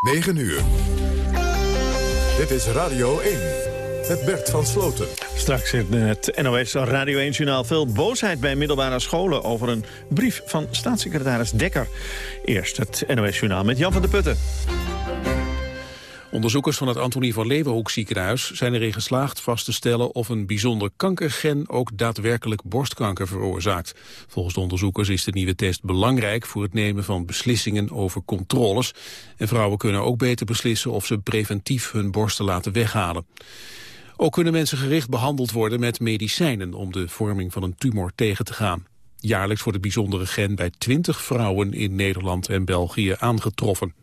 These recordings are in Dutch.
9 uur. Dit is Radio 1. Met Bert van Sloten. Straks in het NOS Radio 1-journaal veel boosheid bij middelbare scholen... over een brief van staatssecretaris Dekker. Eerst het NOS-journaal met Jan van der Putten. Onderzoekers van het Antonie van Leeuwenhoek ziekenhuis zijn erin geslaagd vast te stellen of een bijzonder kankergen ook daadwerkelijk borstkanker veroorzaakt. Volgens de onderzoekers is de nieuwe test belangrijk voor het nemen van beslissingen over controles. En vrouwen kunnen ook beter beslissen of ze preventief hun borsten laten weghalen. Ook kunnen mensen gericht behandeld worden met medicijnen om de vorming van een tumor tegen te gaan. Jaarlijks wordt het bijzondere gen bij 20 vrouwen in Nederland en België aangetroffen.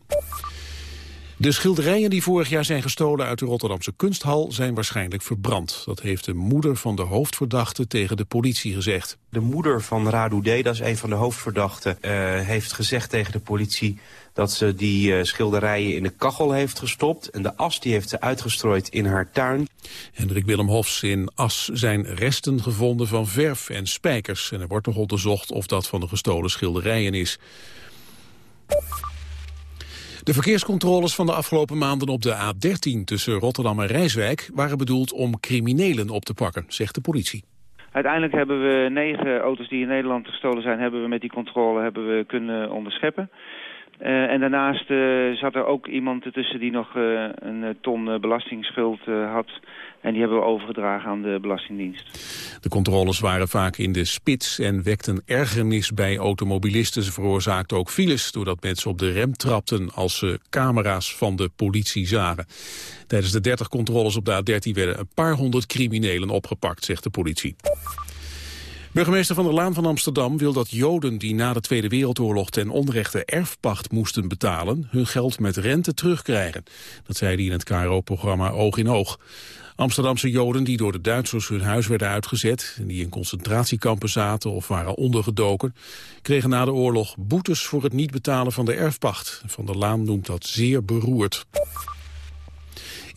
De schilderijen die vorig jaar zijn gestolen uit de Rotterdamse kunsthal zijn waarschijnlijk verbrand. Dat heeft de moeder van de hoofdverdachte tegen de politie gezegd. De moeder van Radu D, dat is een van de hoofdverdachten, uh, heeft gezegd tegen de politie dat ze die uh, schilderijen in de kachel heeft gestopt. En de as die heeft ze uitgestrooid in haar tuin. Hendrik Willem Hofs in As zijn resten gevonden van verf en spijkers. En er wordt nog onderzocht of dat van de gestolen schilderijen is. De verkeerscontroles van de afgelopen maanden op de A13 tussen Rotterdam en Rijswijk waren bedoeld om criminelen op te pakken, zegt de politie. Uiteindelijk hebben we negen auto's die in Nederland gestolen zijn, hebben we met die controle hebben we kunnen onderscheppen. Uh, en daarnaast uh, zat er ook iemand ertussen die nog uh, een ton belastingsschuld had. En die hebben we overgedragen aan de Belastingdienst. De controles waren vaak in de spits en wekten ergernis bij automobilisten. Ze veroorzaakten ook files doordat mensen op de rem trapten als ze camera's van de politie zagen. Tijdens de 30 controles op de A13 werden een paar honderd criminelen opgepakt, zegt de politie. Burgemeester Van der Laan van Amsterdam wil dat Joden die na de Tweede Wereldoorlog ten onrechte erfpacht moesten betalen, hun geld met rente terugkrijgen. Dat zei hij in het KRO-programma Oog in Oog. Amsterdamse Joden die door de Duitsers hun huis werden uitgezet... en die in concentratiekampen zaten of waren ondergedoken... kregen na de oorlog boetes voor het niet betalen van de erfpacht. Van der Laan noemt dat zeer beroerd.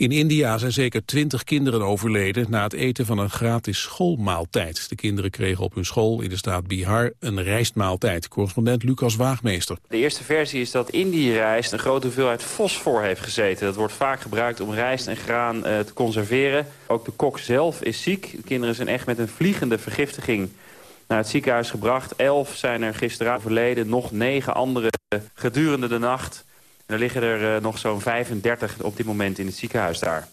In India zijn zeker twintig kinderen overleden na het eten van een gratis schoolmaaltijd. De kinderen kregen op hun school in de staat Bihar een rijstmaaltijd. Correspondent Lucas Waagmeester. De eerste versie is dat in die rijst een grote hoeveelheid fosfor heeft gezeten. Dat wordt vaak gebruikt om rijst en graan uh, te conserveren. Ook de kok zelf is ziek. De kinderen zijn echt met een vliegende vergiftiging naar het ziekenhuis gebracht. Elf zijn er gisteren overleden, nog negen anderen gedurende de nacht. Er liggen er uh, nog zo'n 35 op dit moment in het ziekenhuis daar.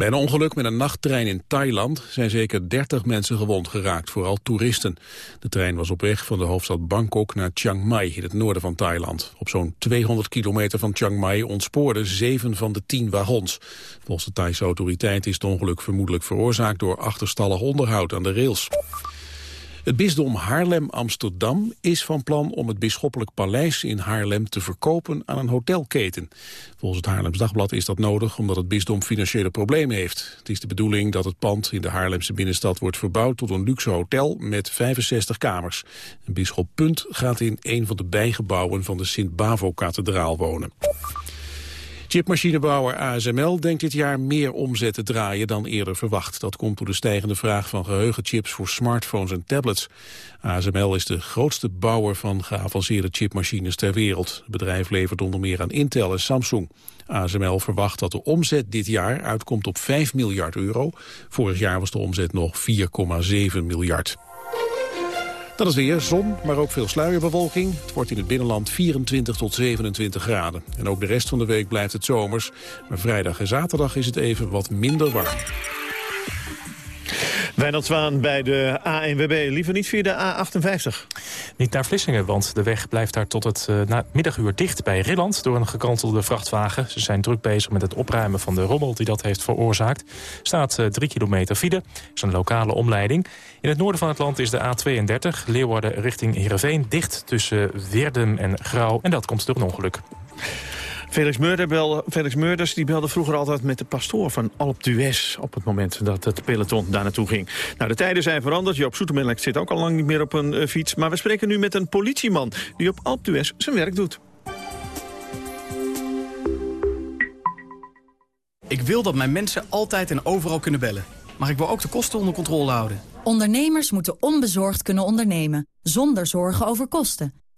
Bij een ongeluk met een nachttrein in Thailand zijn zeker 30 mensen gewond geraakt, vooral toeristen. De trein was op weg van de hoofdstad Bangkok naar Chiang Mai in het noorden van Thailand. Op zo'n 200 kilometer van Chiang Mai ontspoorden zeven van de tien wagons. Volgens de Thaise autoriteit is het ongeluk vermoedelijk veroorzaakt door achterstallig onderhoud aan de rails. Het bisdom Haarlem-Amsterdam is van plan om het bisschoppelijk paleis in Haarlem te verkopen aan een hotelketen. Volgens het Haarlems Dagblad is dat nodig omdat het bisdom financiële problemen heeft. Het is de bedoeling dat het pand in de Haarlemse binnenstad wordt verbouwd tot een luxe hotel met 65 kamers. Bisschop Punt gaat in een van de bijgebouwen van de Sint-Bavo-kathedraal wonen. Chipmachinebouwer ASML denkt dit jaar meer omzet te draaien dan eerder verwacht. Dat komt door de stijgende vraag van geheugenchips voor smartphones en tablets. ASML is de grootste bouwer van geavanceerde chipmachines ter wereld. Het bedrijf levert onder meer aan Intel en Samsung. ASML verwacht dat de omzet dit jaar uitkomt op 5 miljard euro. Vorig jaar was de omzet nog 4,7 miljard. Dat is weer zon, maar ook veel sluierbewolking. Het wordt in het binnenland 24 tot 27 graden. En ook de rest van de week blijft het zomers. Maar vrijdag en zaterdag is het even wat minder warm. Wijnald Zwaan bij de ANWB. Liever niet via de A58. Niet naar Vlissingen, want de weg blijft daar tot het uh, middaguur dicht bij Rilland... door een gekantelde vrachtwagen. Ze zijn druk bezig met het opruimen van de rommel die dat heeft veroorzaakt. Staat uh, drie kilometer file. is een lokale omleiding. In het noorden van het land is de A32, Leeuwarden richting Heerenveen... dicht tussen Weerdum en Grauw. En dat komt door een ongeluk. Felix, Murder belde, Felix Murders die belde vroeger altijd met de pastoor van Alp d'Huez... op het moment dat het peloton daar naartoe ging. Nou, de tijden zijn veranderd. Joop Soetemelk zit ook al lang niet meer op een uh, fiets. Maar we spreken nu met een politieman die op Alp d'Huez zijn werk doet. Ik wil dat mijn mensen altijd en overal kunnen bellen. Maar ik wil ook de kosten onder controle houden. Ondernemers moeten onbezorgd kunnen ondernemen, zonder zorgen over kosten.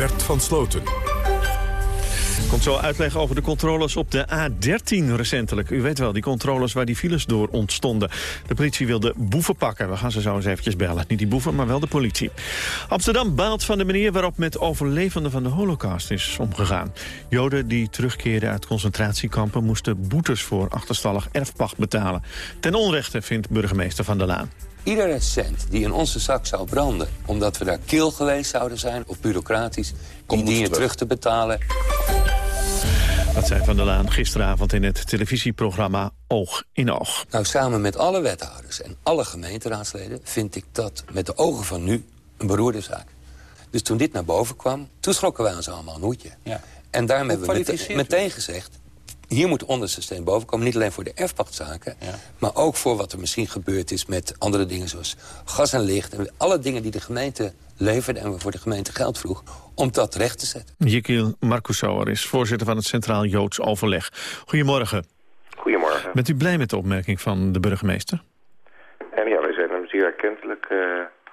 Bert van Sloten. Komt zo uitleg over de controles op de A13 recentelijk. U weet wel, die controles waar die files door ontstonden. De politie wilde boeven pakken. We gaan ze zo eens eventjes bellen. Niet die boeven, maar wel de politie. Amsterdam baalt van de manier waarop met overlevenden van de holocaust is omgegaan. Joden die terugkeerden uit concentratiekampen... moesten boetes voor achterstallig erfpacht betalen. Ten onrechte vindt burgemeester Van der Laan. Iedere cent die in onze zak zou branden... omdat we daar kil geweest zouden zijn of bureaucratisch... die dienen terug te betalen. Dat zei Van der Laan gisteravond in het televisieprogramma Oog in Oog. Nou, samen met alle wethouders en alle gemeenteraadsleden... vind ik dat met de ogen van nu een beroerde zaak. Dus toen dit naar boven kwam, toen schrokken wij ons allemaal een hoedje. Ja. En daarmee hebben we meteen, meteen gezegd hier moet onderste steen boven komen. Niet alleen voor de erfpachtzaken, maar ook voor wat er misschien gebeurd is... met andere dingen zoals gas en licht. En alle dingen die de gemeente leverde en voor de gemeente geld vroeg... om dat recht te zetten. Jekil Marcoussauer is voorzitter van het Centraal Joods Overleg. Goedemorgen. Goedemorgen. Bent u blij met de opmerking van de burgemeester? En ja, wij zijn hem zeer erkentelijk uh,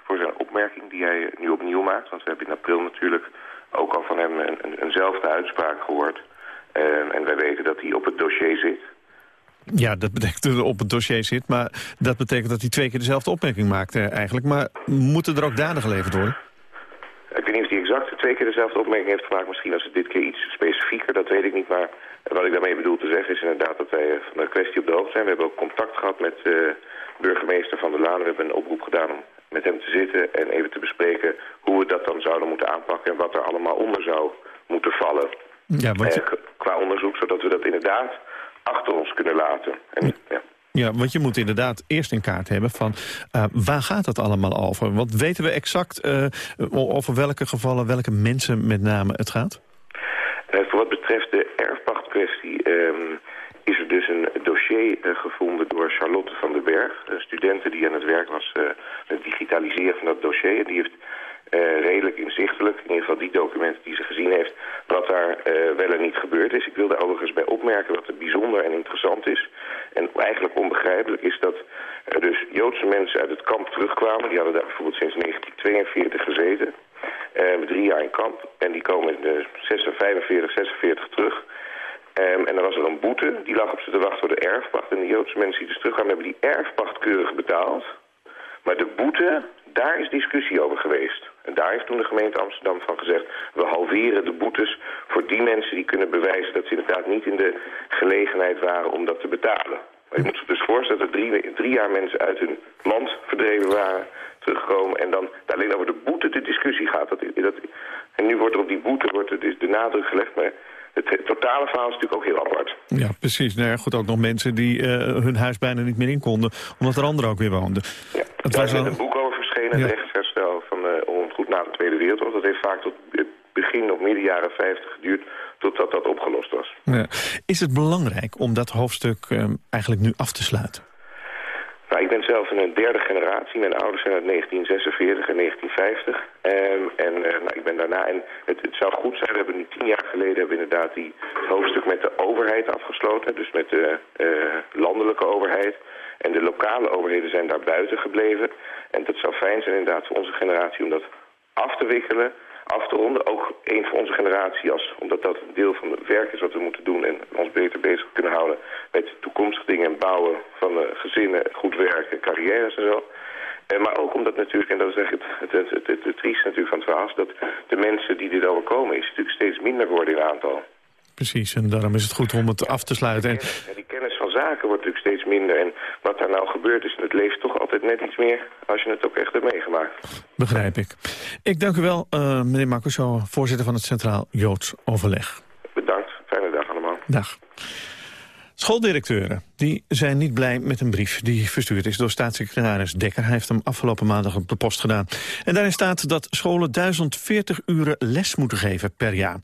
voor zijn opmerking die hij nu opnieuw maakt. Want we hebben in april natuurlijk ook al van hem een, een, eenzelfde uitspraak gehoord... Ehm, en wij weten dat hij op het dossier zit. Ja, dat betekent dat hij op het dossier zit. Maar dat betekent dat hij twee keer dezelfde opmerking maakt eh, eigenlijk. Maar moeten er ook daden geleverd worden? Ik weet niet of hij exact twee keer dezelfde opmerking heeft gemaakt. Misschien als het dit keer iets specifieker, dat weet ik niet. Maar wat ik daarmee bedoel te zeggen is inderdaad dat wij van de kwestie op de hoogte zijn. We hebben ook contact gehad met uh, burgemeester Van der Laan. We hebben een oproep gedaan om met hem te zitten en even te bespreken hoe we dat dan zouden moeten aanpakken en wat er allemaal onder zou moeten vallen. Ja, je... qua onderzoek, zodat we dat inderdaad achter ons kunnen laten. En, ja. Ja, want je moet inderdaad eerst in kaart hebben van uh, waar gaat het allemaal over? Want weten we exact uh, over welke gevallen, welke mensen met name het gaat? Uh, voor wat betreft de erfpachtkwestie um, is er dus een dossier gevonden door Charlotte van den Berg. Een studente die aan het werk was met het digitaliseren van dat dossier. En die heeft uh, redelijk inzichtelijk, in ieder geval die documenten die ze gezien heeft, wat daar uh, wel en niet gebeurd is. Ik wil daar overigens bij opmerken wat er bijzonder en interessant is. En eigenlijk onbegrijpelijk is dat er dus Joodse mensen uit het kamp terugkwamen. Die hadden daar bijvoorbeeld sinds 1942 gezeten. Uh, drie jaar in kamp. En die komen in de 45, 46 terug. Um, en dan was er een boete, die lag op ze te wachten voor de erfpacht. En de Joodse mensen die dus terugkwamen hebben die erfpacht keurig betaald. Maar de boete, daar is discussie over geweest. En daar heeft toen de gemeente Amsterdam van gezegd... we halveren de boetes voor die mensen die kunnen bewijzen... dat ze inderdaad niet in de gelegenheid waren om dat te betalen. Maar je moet zich dus voorstellen dat er drie, drie jaar mensen uit hun land verdreven waren... teruggekomen en dan alleen over de boete de discussie gaat. Dat, dat, en nu wordt er op die boete wordt er dus de nadruk gelegd... maar het totale verhaal is natuurlijk ook heel apart. Ja, precies. Nou ja, goed, ook nog mensen die uh, hun huis bijna niet meer in konden... omdat er anderen ook weer woonden. Ja, het was er is een boek over verschenen, ja. het rechtsherstel van uh, goed na de Tweede Wereldoorlog. Dat heeft vaak tot begin of midden jaren 50 geduurd totdat dat opgelost was. Ja. Is het belangrijk om dat hoofdstuk uh, eigenlijk nu af te sluiten? Nou, ik ben zelf in een derde generatie. Mijn ouders zijn uit 1946 en 1950. Um, en uh, nou, ik ben daarna... En het, het, zou goed zijn, we hebben nu tien jaar geleden... hebben we inderdaad die, hoofdstuk met de overheid afgesloten. Dus met de uh, landelijke overheid. En de lokale overheden zijn daar buiten gebleven. En dat zou fijn zijn inderdaad voor onze generatie om dat af te wikkelen af te ronden. Ook één voor onze generatie, als, omdat dat een deel van het werk is wat we moeten doen... en ons beter bezig kunnen houden met toekomstige dingen en bouwen van uh, gezinnen, goed werken, carrières en zo. En, maar ook omdat natuurlijk, en dat is echt het, het, het, het, het, het triest natuurlijk van het verhaal... dat de mensen die dit overkomen is natuurlijk steeds minder worden in aantal. Precies, en daarom is het goed om het af te sluiten. Die kennis zaken wordt natuurlijk steeds minder. En wat daar nou gebeurt is, het leeft toch altijd net iets meer als je het ook echt hebt meegemaakt. Begrijp ik. Ik dank u wel, uh, meneer Marcuso, voorzitter van het Centraal Joods Overleg. Bedankt. Fijne dag allemaal. Dag. Schooldirecteuren die zijn niet blij met een brief die verstuurd is door staatssecretaris Dekker. Hij heeft hem afgelopen maandag op de post gedaan. En daarin staat dat scholen 1040 uren les moeten geven per jaar.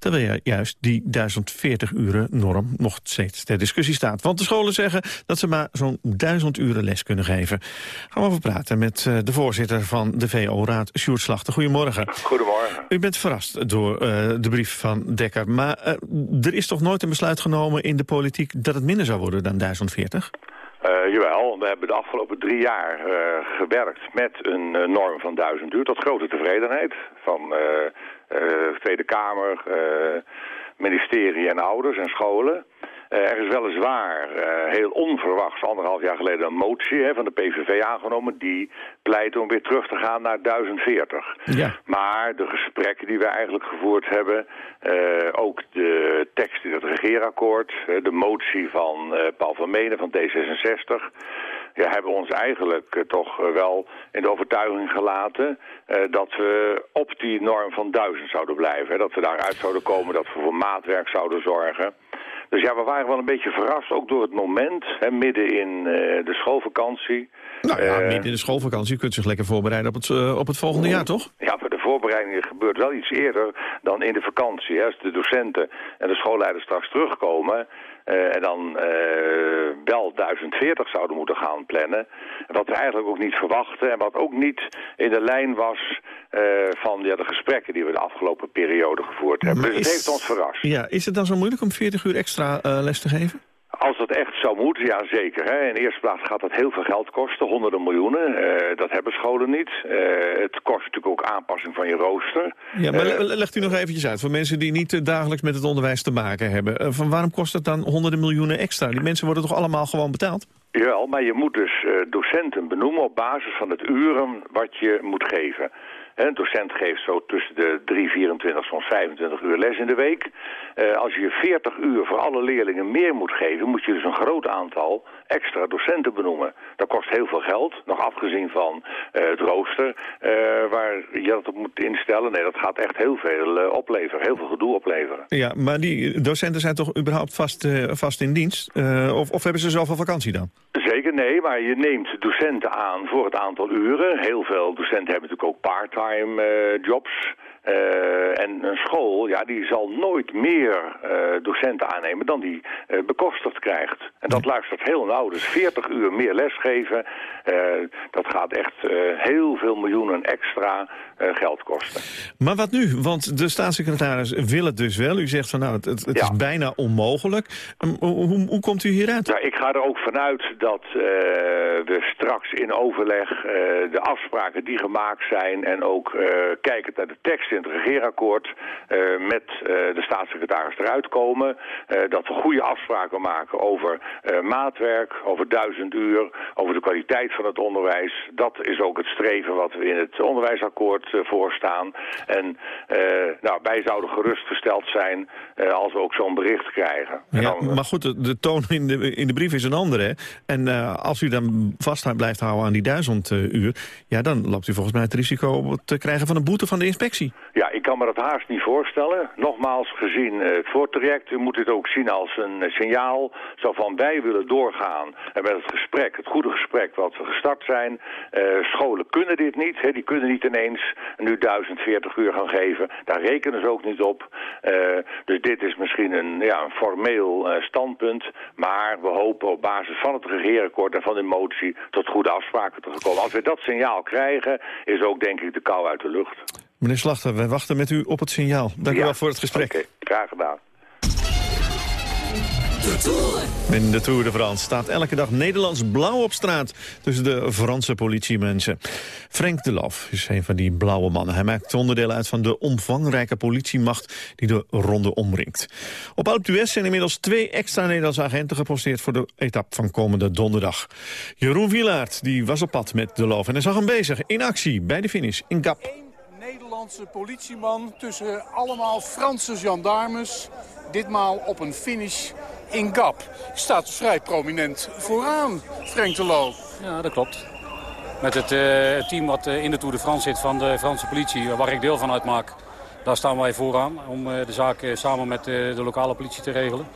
Terwijl juist die 1040 uren norm nog steeds ter discussie staat. Want de scholen zeggen dat ze maar zo'n 1000 uren les kunnen geven. Gaan we over praten met eh, de voorzitter van de VO-raad, Sjoerd Slachter. Goedemorgen. Goedemorgen. U bent verrast door uh, de brief van Dekker. Maar uh, er is toch nooit een besluit genomen in de politiek dat het minder zou worden dan 1040? Uh, jawel, we hebben de afgelopen drie jaar uh, gewerkt met een uh, norm van 1000 uur tot grote tevredenheid van Tweede Kamer, ministerie en ouders en scholen. Er is weliswaar heel onverwachts anderhalf jaar geleden een motie hè, van de PVV aangenomen... die pleit om weer terug te gaan naar 1040. Ja. Maar de gesprekken die we eigenlijk gevoerd hebben... ook de tekst in het regeerakkoord, de motie van Paul van Menen van D66 ja, hebben ons eigenlijk toch wel in de overtuiging gelaten dat we op die norm van duizend zouden blijven. Hè, dat we daaruit zouden komen, dat we voor maatwerk zouden zorgen. Dus ja, we waren wel een beetje verrast, ook door het moment, hè, midden in de schoolvakantie. Nou ja, midden in de schoolvakantie. U kunt zich lekker voorbereiden op het, op het volgende jaar, toch? Ja, maar de voorbereiding gebeurt wel iets eerder dan in de vakantie. Hè. Als de docenten en de schoolleiders straks terugkomen... Uh, en dan uh, wel 1040 zouden moeten gaan plannen. Wat we eigenlijk ook niet verwachten en wat ook niet in de lijn was uh, van ja, de gesprekken die we de afgelopen periode gevoerd hebben. Maar dus het heeft ons verrast. Ja, is het dan zo moeilijk om 40 uur extra les te geven? Als dat echt zou moeten, ja zeker. Hè. In de eerste plaats gaat dat heel veel geld kosten, honderden miljoenen. Uh, dat hebben scholen niet. Uh, het kost natuurlijk ook aanpassing van je rooster. Ja, maar uh, legt u nog eventjes uit, voor mensen die niet dagelijks met het onderwijs te maken hebben. van waarom kost het dan honderden miljoenen extra? Die mensen worden toch allemaal gewoon betaald? Jawel, maar je moet dus docenten benoemen op basis van het uren wat je moet geven. Een docent geeft zo tussen de 3, 24, soms 25 uur les in de week. Uh, als je 40 uur voor alle leerlingen meer moet geven... moet je dus een groot aantal extra docenten benoemen. Dat kost heel veel geld, nog afgezien van uh, het rooster... Uh, waar je dat op moet instellen. Nee, dat gaat echt heel veel opleveren, heel veel gedoe opleveren. Ja, maar die docenten zijn toch überhaupt vast, vast in dienst? of, of hebben ze zoveel vakantie dan? Zeker, nee, maar je neemt docenten aan voor het aantal uren. Heel veel docenten hebben natuurlijk ook part-time jobs. Uh, en een school, ja, die zal nooit meer uh, docenten aannemen dan die uh, bekostigd krijgt. En dat luistert heel nauw. Dus 40 uur meer lesgeven, dat gaat echt heel veel miljoenen extra geld kosten. Maar wat nu? Want de staatssecretaris wil het dus wel. U zegt van nou, het, het ja. is bijna onmogelijk. Hoe, hoe, komt u hieruit? Nou, ik ga er ook vanuit dat we straks in overleg de afspraken die gemaakt zijn... en ook kijkend naar de tekst in het regeerakkoord uh, met uh, de staatssecretaris eruit komen. Uh, dat we goede afspraken maken over maatwerk, over duizend uur, over de kwaliteit van het onderwijs. Dat is ook het streven wat we in het onderwijsakkoord voorstaan. En nou, wij zouden gerustgesteld zijn als we ook zo'n bericht krijgen. Ja, dan, maar goed, de, de, toon in de, in de brief is een andere. En als u dan vast blijft houden aan die duizend uur... ja, dan loopt u volgens mij het risico te krijgen van een boete van de inspectie. Ik kan me dat haast niet voorstellen. Nogmaals, gezien het voortraject, u moet dit ook zien als een signaal. Zo van, wij willen doorgaan en met het gesprek, het goede gesprek wat we gestart zijn. Uh, scholen kunnen dit niet, hè, die kunnen niet ineens nu 1040 uur gaan geven. Daar rekenen ze ook niet op. Dus dit is misschien een, ja, een formeel standpunt. Maar we hopen op basis van het regeerakkoord en van de motie tot goede afspraken te komen. Als we dat signaal krijgen, is ook denk ik de kou uit de lucht. Meneer Slachter, wij wachten met u op het signaal. Dank ja. u wel voor het gesprek. Oké, graag gedaan. In de Tour de France staat elke dag Nederlands blauw op straat... tussen de Franse politiemensen. Frank de Lof is een van die blauwe mannen. Hij maakt onderdeel uit van de omvangrijke politiemacht... die de ronde omringt. Op Alpe d'Huez zijn inmiddels twee extra Nederlandse agenten geposteerd... voor de etappe van komende donderdag. Jeroen Wielaert die was op pad met de Lof en hij zag hem bezig in actie bij de finish in Gap. Nederlandse politieman tussen allemaal Franse gendarmes. Ditmaal op een finish in Gap staat vrij prominent vooraan, Frank de Loo. Ja, dat klopt. Met het uh, team wat uh, in de Tour de France zit van de Franse politie, waar ik deel van uitmaak. Daar staan wij vooraan om de zaak samen met de lokale politie te regelen.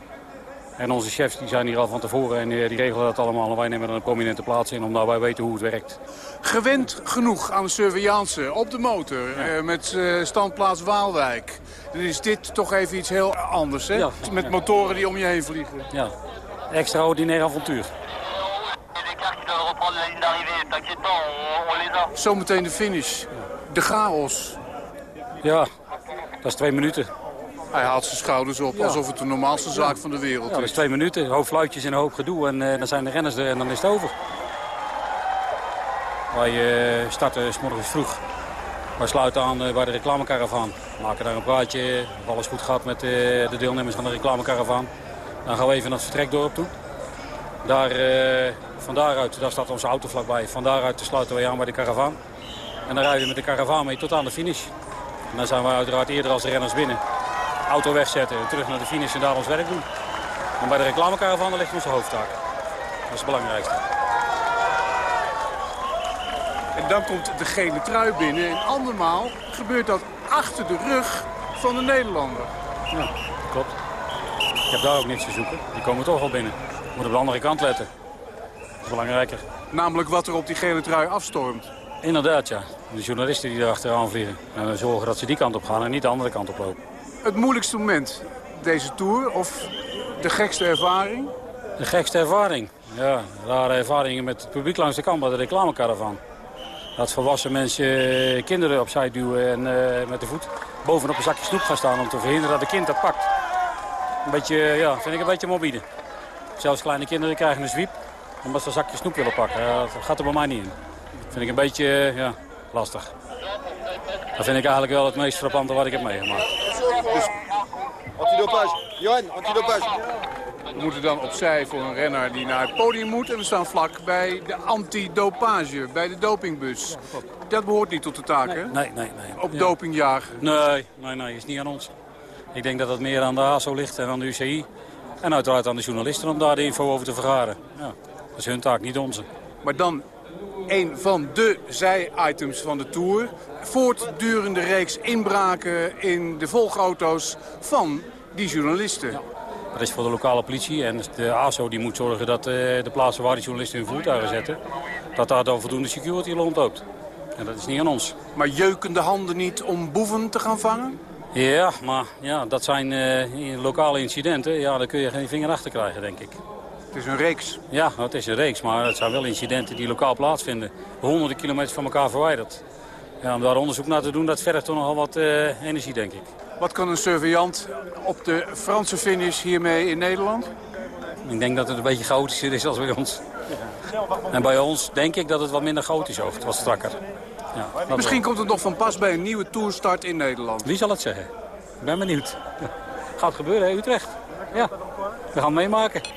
En onze chefs die zijn hier al van tevoren en die regelen dat allemaal. En wij nemen er een prominente plaats in omdat wij weten hoe het werkt. Gewend genoeg aan de surveillance op de motor ja. met standplaats Waalwijk. Dan is dit toch even iets heel anders, hè? Ja. Met motoren die om je heen vliegen. Ja, extraordinair avontuur. Zometeen de finish. De chaos. Ja, dat is twee minuten. Hij haalt zijn schouders op alsof het de normaalste zaak van de wereld is. dat is twee minuten. Een hoop fluitjes en een hoop gedoe. En uh, dan zijn de renners er en dan is het over. Wij uh, starten s morgens vroeg. Wij sluiten aan uh, bij de reclamekaravaan. We maken daar een praatje. Of alles goed gaat met de deelnemers van de reclamekaravaan. Dan gaan we even naar het vertrekdorp toe. Daar, van daaruit, daar staat onze auto vlakbij. Van daaruit sluiten we aan bij de karavaan. En dan rijden we met de karavaan mee tot aan de finish. En dan zijn we uiteraard eerder als de renners binnen. Auto wegzetten, terug naar de finish en daar ons werk doen. En bij de reclamekaravaan ligt onze hoofdtaak. Dat is het belangrijkste. En dan komt de gele trui binnen. En andermaal gebeurt dat achter de rug van de Nederlander. Ja, klopt. Ik heb daar ook niks te zoeken. Die komen toch al binnen. Moet op de andere kant letten. Dat is belangrijker. Namelijk wat er op die gele trui afstormt. Inderdaad, ja. De journalisten die er achteraan vliegen. En we zorgen dat ze die kant op gaan en niet de andere kant op lopen. Het moeilijkste moment deze Tour of de gekste ervaring? De gekste ervaring? Ja, rare ervaringen met het publiek langs de kant bij de reclamecaravan. Dat volwassen mensen eh, kinderen opzij duwen en uh, met de voet bovenop een zakje snoep gaan staan om te verhinderen dat het kind dat pakt. Een beetje, ja, vind ik een beetje morbide. Zelfs kleine kinderen krijgen een zwiep omdat ze een zakje snoep willen pakken. dat gaat er bij mij niet in. Dat vind ik een beetje, eh, ja, lastig. Dat vind ik eigenlijk wel het meest frappante wat ik heb meegemaakt. Dus, antidopage. Johan, antidopage. We moeten dan opzij voor een renner die naar het podium moet. En we staan vlak bij de antidopage, bij de dopingbus. Dat behoort niet tot de taak, hè? Nee, nee, nee. Op ja. dopingjagen. Nee, nee, nee, is niet aan ons. Ik denk dat het meer aan de ASO ligt en aan de UCI. En uiteraard aan de journalisten om daar de info over te vergaren. Ja, dat is hun taak, niet onze. Maar dan een van de zij-items van de Tour. Voortdurende reeks inbraken in de volgauto's van die journalisten. Dat is voor de lokale politie en de ASO die moet zorgen dat eh, de plaatsen waar die journalisten hun voertuigen zetten... dat daar dan voldoende security rondloopt. En dat is niet aan ons. Maar jeuken de handen niet om boeven te gaan vangen? Ja, maar ja, dat zijn uh, lokale incidenten. Ja, daar kun je geen vinger achter krijgen, denk ik. Het is een reeks. Ja, het is een reeks, maar het zijn wel incidenten die lokaal plaatsvinden. Honderden kilometers van elkaar verwijderd. Ja, om daar onderzoek naar te doen, dat vergt toch nogal wat uh, energie, denk ik. Wat kan een surveillant op de Franse finish hiermee in Nederland? Ik denk dat het een beetje chaotischer is als bij ons. En bij ons denk ik dat het wat minder chaotisch oogt, wat strakker. Ja, Misschien komt het nog van pas bij een nieuwe toerstart in Nederland. Wie zal het zeggen? Ik ben benieuwd. Gaat gebeuren, hè, Utrecht. Ja, we gaan meemaken.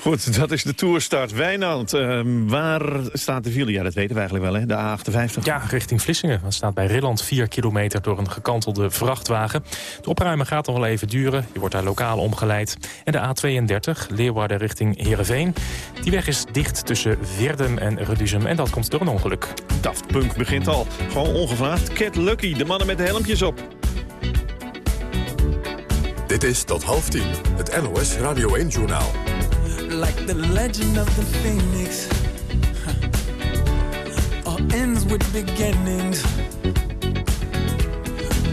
Goed, dat is de Tourstart. Wijnand, uh, waar staat de file? Ja, dat weten we eigenlijk wel, hè? De A58. Ja, richting Vlissingen. Dat staat bij Rilland 4 kilometer door een gekantelde vrachtwagen. Het opruimen gaat nog wel even duren. Je wordt daar lokaal omgeleid. En de A32, Leeuwarden richting Heerenveen. Die weg is dicht tussen Verdum en Reduzum. En dat komt door een ongeluk. Daft Punk begint al. Gewoon ongevraagd. Cat Lucky, de mannen met de helmpjes op. Dit is tot half tien, het NOS Radio 1-journaal. Like the legend of the phoenix. All ends with beginnings.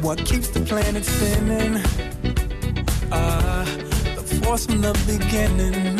What keeps the planet spinning? Uh, The force from the beginning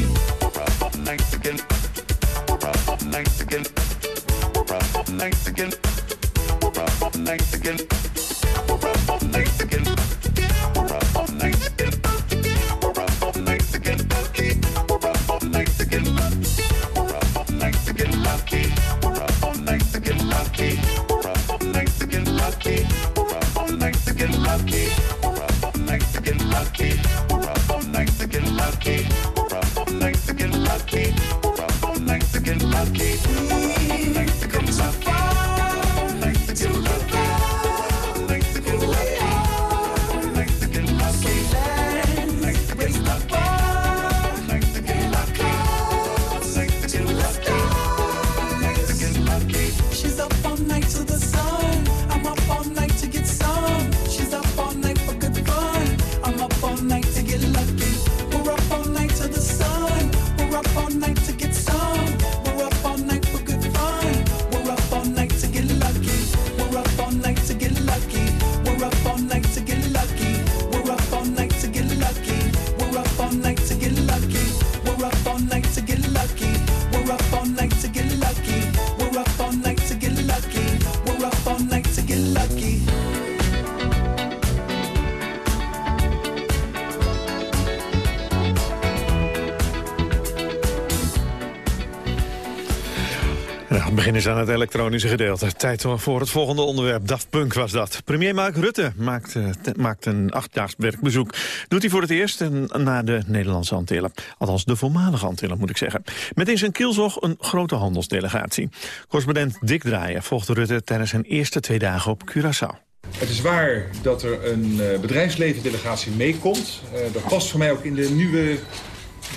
Is aan het elektronische gedeelte. Tijd voor het volgende onderwerp. Daft Punk was dat. Premier Mark Rutte maakt, uh, maakt een achtjaags werkbezoek. Doet hij voor het eerst naar de Nederlandse Antillen. Althans, de voormalige Antillen, moet ik zeggen. Met in zijn kielzog een grote handelsdelegatie. Correspondent Dick Draaien volgde Rutte tijdens zijn eerste twee dagen op Curaçao. Het is waar dat er een uh, bedrijfsleven-delegatie meekomt. Uh, dat past voor mij ook in de nieuwe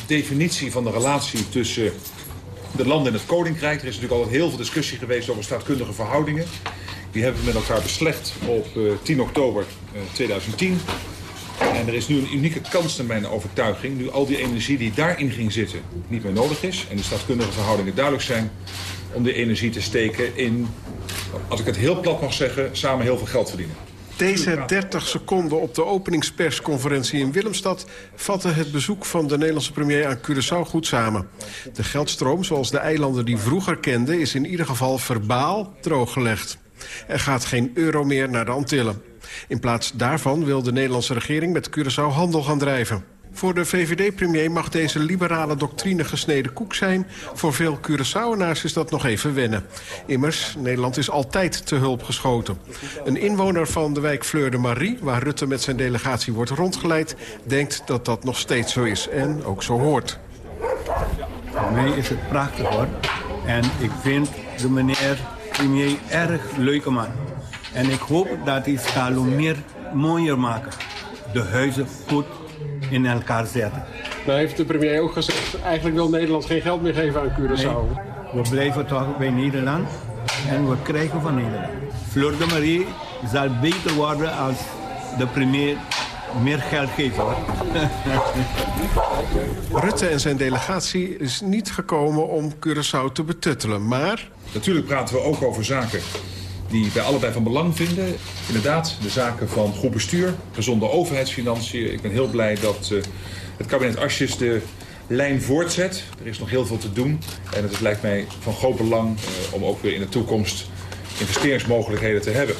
definitie van de relatie tussen de landen in het Koninkrijk. Er is natuurlijk altijd heel veel discussie geweest over staatkundige verhoudingen. Die hebben we met elkaar beslecht op 10 eh, oktober 2010. Eh, en er is nu een unieke kans naar mijn overtuiging... nu al die energie die daarin ging zitten niet meer nodig is... en de staatkundige verhoudingen duidelijk zijn... om die energie te steken in, als ik het heel plat mag zeggen... samen heel veel geld verdienen. Deze 30 seconden op de openingspersconferentie in Willemstad... vatten het bezoek van de Nederlandse premier aan Curaçao goed samen. De geldstroom, zoals de eilanden die vroeger kenden... is in ieder geval verbaal drooggelegd. Er gaat geen euro meer naar de Antillen. In plaats daarvan wil de Nederlandse regering met Curaçao handel gaan drijven. Voor de VVD-premier mag deze liberale doctrine gesneden koek zijn. Voor veel Curaçaoenaars is dat nog even wennen. Immers, Nederland is altijd te hulp geschoten. Een inwoner van de wijk Fleur de Marie, waar Rutte met zijn delegatie wordt rondgeleid... denkt dat dat nog steeds zo is en ook zo hoort. Voor mij is het prachtig hoor. En ik vind de meneer premier erg leuke man. En ik hoop dat hij Stalon meer mooier maken. De huizen goed in elkaar zetten. Nou heeft de premier ook gezegd, eigenlijk wil Nederland geen geld meer geven aan Curaçao. we blijven toch bij Nederland en we krijgen van Nederland. Fleur de Marie zal beter worden als de premier meer geld geeft. Hoor. Rutte en zijn delegatie is niet gekomen om Curaçao te betuttelen, maar... Natuurlijk praten we ook over zaken die wij allebei van belang vinden. Inderdaad, de zaken van goed bestuur, gezonde overheidsfinanciën. Ik ben heel blij dat uh, het kabinet Asjes de lijn voortzet. Er is nog heel veel te doen. En het lijkt mij van groot belang uh, om ook weer in de toekomst investeringsmogelijkheden te hebben.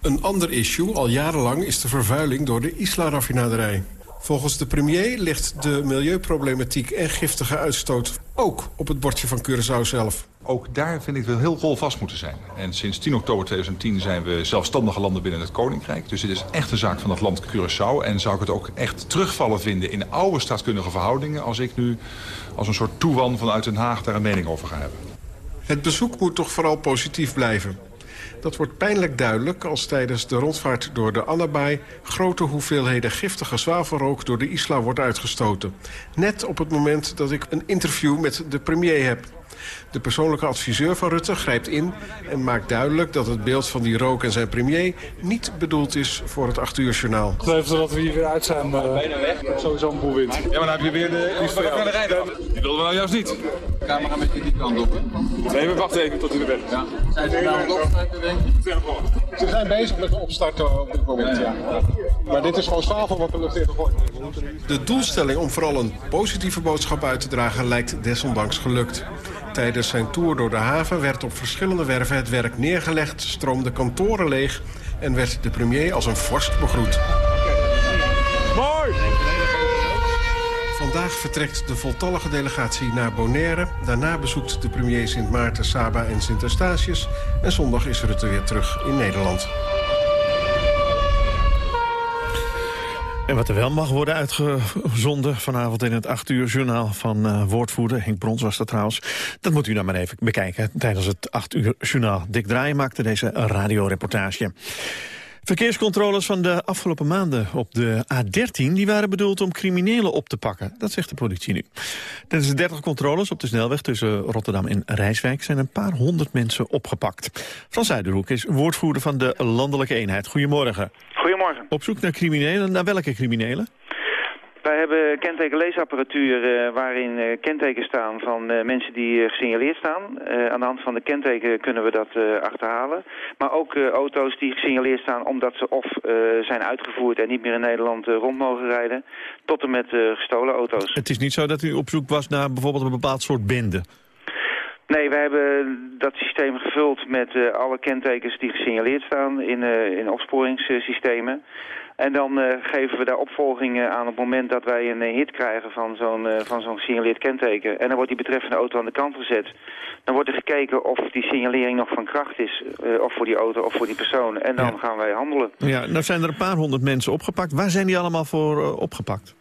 Een ander issue al jarenlang is de vervuiling door de Isla-raffinaderij. Volgens de premier ligt de milieuproblematiek en giftige uitstoot... ook op het bordje van Curaçao zelf. Ook daar vind ik wel heel rol vast moeten zijn. En sinds 10 oktober 2010 zijn we zelfstandige landen binnen het Koninkrijk. Dus dit is echt een zaak van het land Curaçao. En zou ik het ook echt terugvallen vinden in oude staatskundige verhoudingen... als ik nu als een soort toewan vanuit Den Haag daar een mening over ga hebben. Het bezoek moet toch vooral positief blijven. Dat wordt pijnlijk duidelijk als tijdens de rondvaart door de Annabaai... grote hoeveelheden giftige zwavelrook door de isla wordt uitgestoten. Net op het moment dat ik een interview met de premier heb. De persoonlijke adviseur van Rutte grijpt in en maakt duidelijk dat het beeld van die rook en zijn premier niet bedoeld is voor het 8 uur journaal. Even dat we hier weer uit zijn, uh, sowieso een boel wind. Ja, maar dan heb je weer de van de rijden. Die wilden we nou juist niet. De camera met je die kant op, hè? Nee, we wachten even tot u er bent. Ja. Zijn ze nou opstarten, denk ik? Ze zijn bezig met het opstarten op dit moment, ja. Maar dit is gewoon zwavel wat de lucht in gegooid De doelstelling om vooral een positieve boodschap uit te dragen lijkt desondanks gelukt. Tijdens zijn tour door de haven werd op verschillende werven het werk neergelegd... stroomde kantoren leeg en werd de premier als een vorst begroet. Mooi! Vandaag vertrekt de voltallige delegatie naar Bonaire. Daarna bezoekt de premier Sint Maarten, Saba en Sint Eustatius. En zondag is Rutte weer terug in Nederland. En wat er wel mag worden uitgezonden vanavond in het 8 uur journaal van uh, woordvoerder, Henk Brons was dat trouwens, dat moet u dan maar even bekijken tijdens het 8 uur journaal. Dick Draaien maakte deze radioreportage. Verkeerscontroles van de afgelopen maanden op de A13... die waren bedoeld om criminelen op te pakken. Dat zegt de politie nu. Tijdens de 30 controles op de snelweg tussen Rotterdam en Rijswijk... zijn een paar honderd mensen opgepakt. Frans Zuiderhoek is woordvoerder van de Landelijke Eenheid. Goedemorgen. Op zoek naar criminelen. Naar welke criminelen? Wij hebben kentekenleesapparatuur uh, waarin uh, kentekens staan van uh, mensen die gesignaleerd staan. aan de hand van de kenteken kunnen we dat achterhalen. Maar ook auto's die gesignaleerd staan omdat ze of zijn uitgevoerd en niet meer in Nederland rond mogen rijden. Tot en met gestolen auto's. Het is niet zo dat u op zoek was naar bijvoorbeeld een bepaald soort bende? Nee, we hebben dat systeem gevuld met uh, alle kentekens die gesignaleerd staan in, uh, in opsporingssystemen. En dan uh, geven we daar opvolgingen aan op het moment dat wij een hit krijgen van zo'n van zo'n gesignaleerd kenteken. En dan wordt die betreffende auto aan de kant gezet. Dan wordt er gekeken of die signalering nog van kracht is, of voor die auto of voor die persoon. En dan ja. gaan wij handelen. Ja, nou zijn er een paar honderd mensen opgepakt. Waar zijn die allemaal voor opgepakt?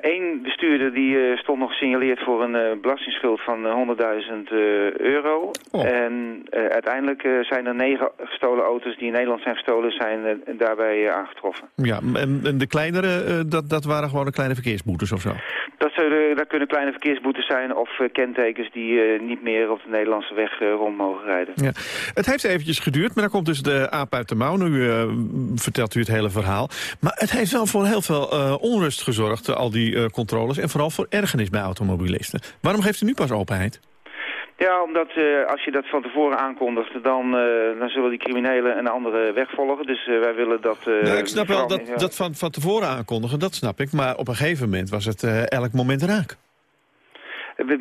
Eén uh, bestuurder die uh, stond nog gesignaleerd voor een uh, belastingsschuld van 100.000 euro. Oh. En uiteindelijk zijn er negen gestolen auto's die in Nederland zijn gestolen, zijn daarbij aangetroffen. Ja, en, en de kleinere, dat, dat waren gewoon de kleine verkeersboetes of zo? Dat, zullen, dat kunnen kleine verkeersboetes zijn of kentekens die niet meer op de Nederlandse weg rond mogen rijden. Ja. Het heeft eventjes geduurd, maar dan komt dus de aap uit de mouw. Nu vertelt u het hele verhaal. Maar het heeft wel voor heel veel onrust gezorgd al die uh, controles en vooral voor ergernis bij automobilisten. Waarom geeft u nu pas openheid? Ja, omdat uh, als je dat van tevoren aankondigt, dan, uh, dan zullen die criminelen een andere weg volgen. Dus uh, wij willen dat... nou, ik snap wel dat, ja. dat van, van tevoren aankondigen, dat snap ik. Maar op een gegeven moment was het elk moment raak.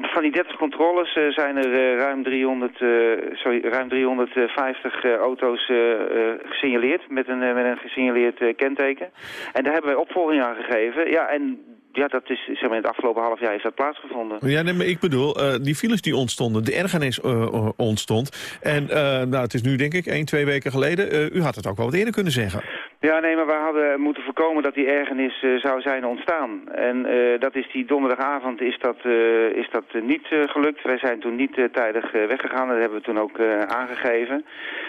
Van die 30 controles uh, zijn er uh, ruim, 300, uh, sorry, ruim 350 auto's gesignaleerd met een, met een gesignaleerd kenteken. En daar hebben wij opvolging aan gegeven. Ja, en ja, dat is, zeg maar, in het afgelopen half jaar heeft dat plaatsgevonden. Ja, nee, maar ik bedoel, die files die ontstonden, de ergernis ontstond. En nou, het is nu denk ik één, twee weken geleden. u had het ook wel wat eerder kunnen zeggen. Ja, nee, maar we hadden moeten voorkomen dat die ergernis zou zijn ontstaan. En dat is die donderdagavond is dat, is dat niet gelukt. Wij zijn toen niet tijdig weggegaan, dat hebben we toen ook aangegeven.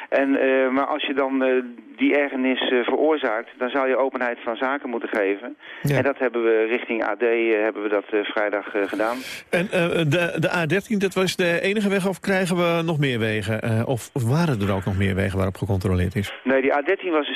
En, maar als je dan die ergernis veroorzaakt, dan zou je openheid van zaken moeten geven. Ja. En dat hebben we richting AD hebben we dat vrijdag gedaan. En de, de A13, dat was de enige weg of krijgen we nog meer wegen? of waren er ook nog meer wegen waarop gecontroleerd is? Nee, die A13 was een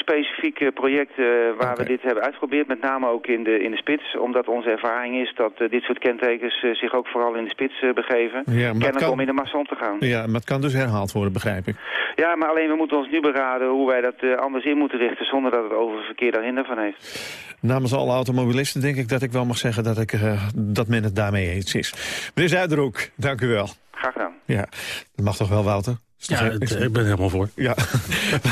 specifiek project waar okay. we dit hebben uitgeprobeerd. Met name ook in de, in de spits. Omdat onze ervaring is dat dit soort kentekens zich ook vooral in de spits begeven. Ja, kan... om in de massa om te gaan. Ja, maar het kan dus herhaald worden, begrijp ik. Ja, maar alleen we moeten ons nu beraden hoe wij dat anders in moeten richten... zonder dat het oververkeer daar hinder van heeft. Namens alle automobilisten denk ik dat ik wel mag zeggen dat, ik, uh, dat men het daarmee eens is. Meneer Zuiderhoek, dank u wel. Graag gedaan. Ja, dat mag toch wel, Wouter? Ja, ik ben helemaal voor. Ja.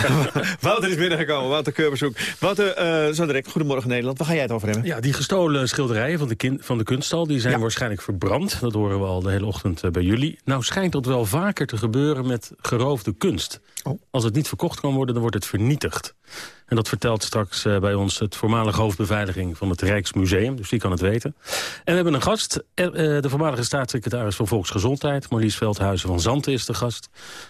Wouter is binnengekomen, Wouter Keurbershoek. Wouter, uh, zo direct, Goedemorgen Nederland. Waar ga jij het over hebben? Ja, die gestolen schilderijen van de, kind, van de kunststal... die zijn waarschijnlijk verbrand. Dat horen we al de hele ochtend uh, bij jullie. Nou schijnt dat wel vaker te gebeuren met geroofde kunst. Oh. Als het niet verkocht kan worden, dan wordt het vernietigd. En dat vertelt straks uh, bij ons het voormalige hoofdbeveiliging van het Rijksmuseum. Dus die kan het weten. En we hebben een gast, uh, de voormalige staatssecretaris van Volksgezondheid... Marlies Veldhuizen van Zanten is de gast.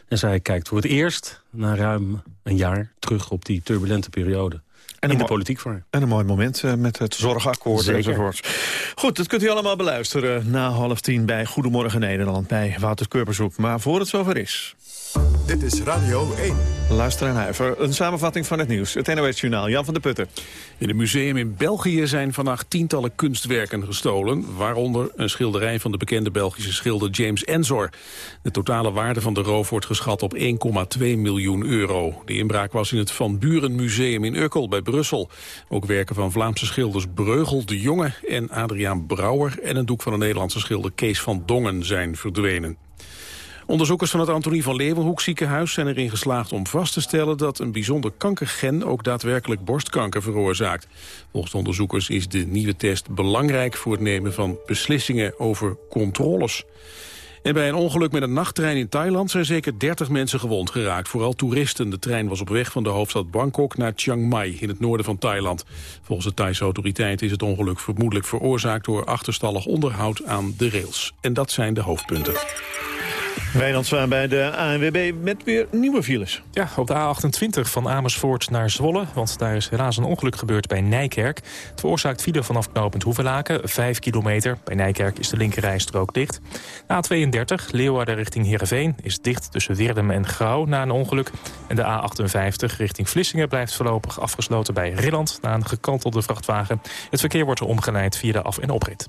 En zij kijkt voor het eerst, na ruim een jaar, terug op die turbulente periode. En in de politiek voor. En een mooi moment uh, met het zorgakkoord enzovoort. Goed, dat kunt u allemaal beluisteren na half tien bij Goedemorgen Nederland... bij Wouter Kurperzoek. Maar voor het zover is... Dit is Radio 1. Luister en huiver. Een samenvatting van het nieuws. Het NOS-journaal. Jan van der Putten. In een museum in België zijn vannacht tientallen kunstwerken gestolen. Waaronder een schilderij van de bekende Belgische schilder James Ensor. De totale waarde van de roof wordt geschat op 1,2 miljoen euro. De inbraak was in het Van Buren Museum in Ukkel bij Brussel. Ook werken van Vlaamse schilders Breugel de Jonge en Adriaan Brouwer... en een doek van de Nederlandse schilder Kees van Dongen zijn verdwenen. Onderzoekers van het Antonie van Leeuwenhoek ziekenhuis zijn erin geslaagd om vast te stellen dat een bijzonder kankergen ook daadwerkelijk borstkanker veroorzaakt. Volgens de onderzoekers is de nieuwe test belangrijk voor het nemen van beslissingen over controles. En bij een ongeluk met een nachttrein in Thailand zijn zeker 30 mensen gewond geraakt. Vooral toeristen. De trein was op weg van de hoofdstad Bangkok naar Chiang Mai in het noorden van Thailand. Volgens de Thaise autoriteiten is het ongeluk vermoedelijk veroorzaakt door achterstallig onderhoud aan de rails. En dat zijn de hoofdpunten. Wijnand Zwaan bij de ANWB met weer nieuwe files. Ja, op de A28 van Amersfoort naar Zwolle. Want daar is helaas een ongeluk gebeurd bij Nijkerk. Het veroorzaakt file vanaf knooppunt Hoevelaken, 5 kilometer. Bij Nijkerk is de linkerrijstrook dicht. A32, Leeuwarden richting Heerenveen, is dicht tussen Weerdem en Grauw na een ongeluk. En de A58 richting Vlissingen blijft voorlopig afgesloten bij Rilland... na een gekantelde vrachtwagen. Het verkeer wordt er omgeleid via de af- en oprit.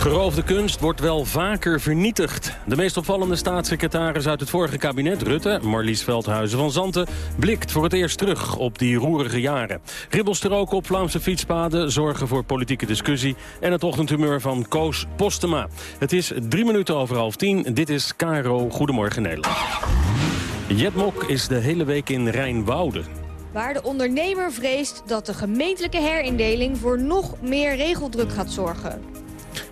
Geroofde kunst wordt wel vaker vernietigd. De meest opvallende staatssecretaris uit het vorige kabinet, Rutte... Marlies Veldhuizen van Zanten, blikt voor het eerst terug op die roerige jaren. Ribbels ook op Vlaamse fietspaden zorgen voor politieke discussie... en het ochtendhumeur van Koos Postema. Het is drie minuten over half tien. Dit is Caro Goedemorgen Nederland. Jetmok is de hele week in Rijnwoude. Waar de ondernemer vreest dat de gemeentelijke herindeling... voor nog meer regeldruk gaat zorgen.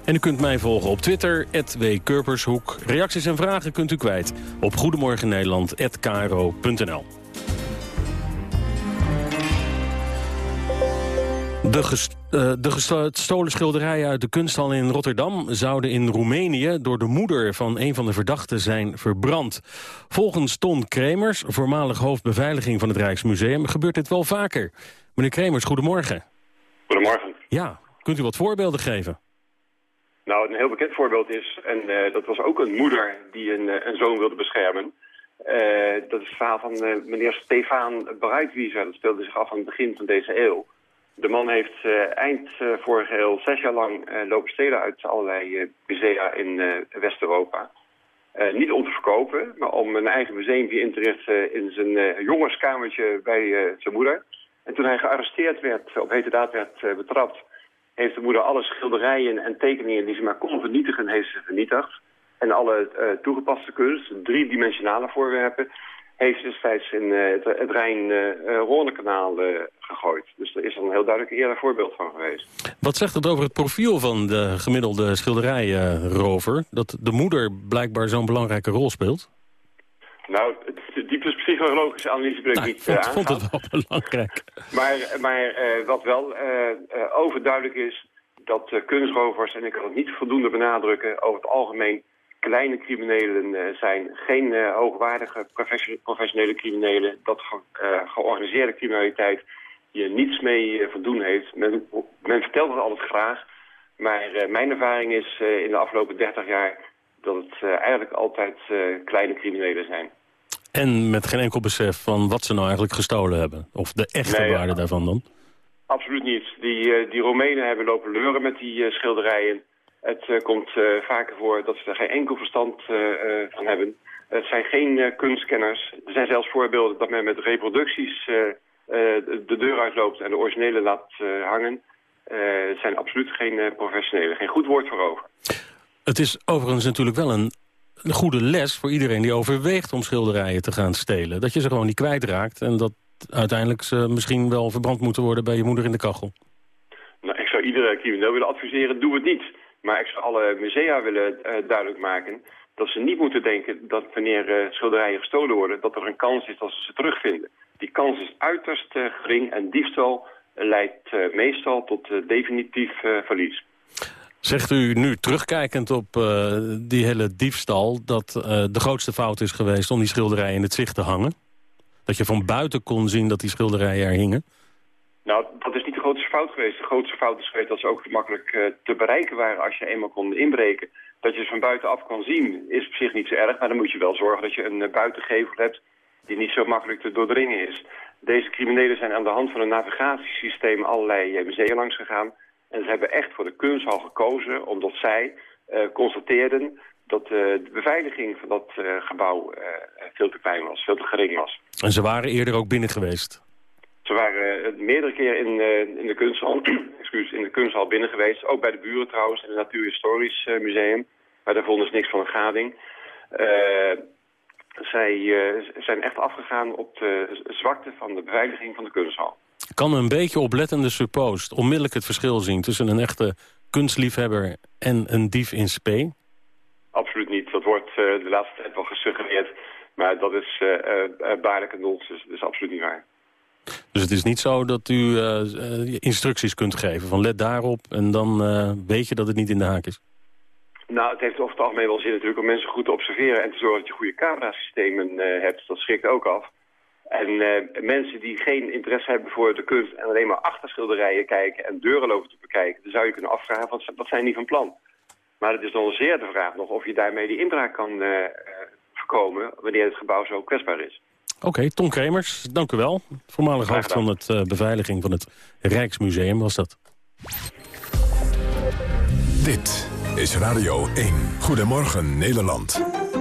En u kunt mij volgen op Twitter, @wkurpershoek. Reacties en vragen kunt u kwijt op goedemorgennederland.kro.nl. De, uh, de gestolen schilderijen uit de kunsthal in Rotterdam... zouden in Roemenië door de moeder van een van de verdachten zijn verbrand. Volgens Ton Kremers, voormalig hoofdbeveiliging van het Rijksmuseum... gebeurt dit wel vaker. Meneer Kremers, goedemorgen. Goedemorgen. Ja, kunt u wat voorbeelden geven? Nou, een heel bekend voorbeeld is, en uh, dat was ook een moeder die een, uh, een zoon wilde beschermen. Uh, dat is het verhaal van meneer Stefan Breitwieser. Dat speelde zich af aan het begin van deze eeuw. De man heeft eind vorige eeuw zes jaar lang lopen stelen uit allerlei musea in West-Europa. niet om te verkopen, maar om een eigen museum in te richten in zijn jongenskamertje bij zijn moeder. En toen hij gearresteerd werd, op hete daad werd betrapt heeft de moeder alle schilderijen en tekeningen die ze maar kon vernietigen, heeft ze vernietigd. En alle uh, toegepaste kunst, driedimensionale voorwerpen, heeft ze destijds in uh, het, het Rijn-Rhônekanaal uh, gegooid. Dus er is al een heel duidelijk eerder voorbeeld van geweest. Wat zegt het over het profiel van de gemiddelde schilderijrover? dat de moeder blijkbaar zo'n belangrijke rol speelt? Nou, psychologische analyse wil ik nou, niet ik vond, vond het wel belangrijk. Maar, maar uh, wat wel uh, overduidelijk is, dat kunstrovers, en ik kan het niet voldoende benadrukken, over het algemeen kleine criminelen zijn. Geen hoogwaardige professionele criminelen. Dat ge georganiseerde criminaliteit je niets mee voldoen heeft. Men, men vertelt het altijd graag. Maar mijn ervaring is in de afgelopen 30 jaar dat het eigenlijk altijd kleine criminelen zijn. En met geen enkel besef van wat ze nou eigenlijk gestolen hebben. Of de echte Nee, ja. waarde daarvan dan. Absoluut niet. Die, uh, die Romeinen hebben lopen leuren met die uh, schilderijen. Het uh, komt vaker voor dat ze er geen enkel verstand van hebben. Het zijn geen kunstkenners. Er zijn zelfs voorbeelden dat men met reproducties de deur uitloopt en de originele laat hangen. het zijn absoluut geen professionelen. Geen goed woord voor over. Het is overigens natuurlijk wel een, een goede les voor iedereen die overweegt om schilderijen te gaan stelen. Dat je ze gewoon niet kwijtraakt en dat uiteindelijk ze misschien wel verbrand moeten worden bij je moeder in de kachel. Nou, ik zou iedere crimineel willen adviseren, doe het niet. Maar ik zou alle musea willen uh, duidelijk maken dat ze niet moeten denken dat wanneer uh, schilderijen gestolen worden, dat er een kans is dat ze ze terugvinden. Die kans is uiterst uh, gering en diefstal leidt meestal tot definitief verlies. Zegt u nu terugkijkend op die hele diefstal dat de grootste fout is geweest om die schilderijen in het zicht te hangen? Dat je van buiten kon zien dat die schilderijen er hingen? Nou, dat is niet de grootste fout geweest. De grootste fout is geweest dat ze ook gemakkelijk uh, te bereiken waren als je eenmaal kon inbreken. Dat je ze van buitenaf kan zien is op zich niet zo erg, maar dan moet je wel zorgen dat je een buitengevel hebt die niet zo makkelijk te doordringen is. Deze criminelen zijn aan de hand van een navigatiesysteem allerlei musea langs gegaan. En ze hebben echt voor de kunsthal gekozen omdat zij constateerden dat uh, de beveiliging van dat uh, gebouw veel te klein was, veel te gering was. En ze waren eerder ook binnen geweest? Ze waren meerdere keer in, in, de kunsthal, excuus, in de kunsthal binnen geweest. Ook bij de buren trouwens, in het Natuurhistorisch Museum. Maar daar vonden ze niks van een gading. zij zijn echt afgegaan op de zwakte van de beveiliging van de kunsthal. Kan een beetje oplettende suppost onmiddellijk het verschil zien... tussen een echte kunstliefhebber en een dief in spe? Absoluut niet. Dat wordt uh, de laatste tijd wel gesuggereerd. Maar dat is uh, uh, baarlijke nonsens. Dat is absoluut niet waar. Dus het is niet zo dat u instructies kunt geven van let daarop... en dan weet je dat het niet in de haak is? Nou, het heeft over het algemeen wel zin natuurlijk om mensen goed te observeren... en te zorgen dat je goede camerasystemen hebt. Dat schrikt ook af. En mensen die geen interesse hebben voor de kunst... en alleen maar achter schilderijen kijken en deuren lopen te bekijken... dan zou je kunnen afvragen, wat, wat zijn die van plan? Maar het is dan zeer de vraag nog of je daarmee die inbraak kan uh, voorkomen... wanneer het gebouw zo kwetsbaar is. Oké, okay, Tom Kremers, dank u wel. Voormalig hoofd van het uh, beveiliging van het Rijksmuseum was dat. Dit is Radio 1. Goedemorgen Nederland.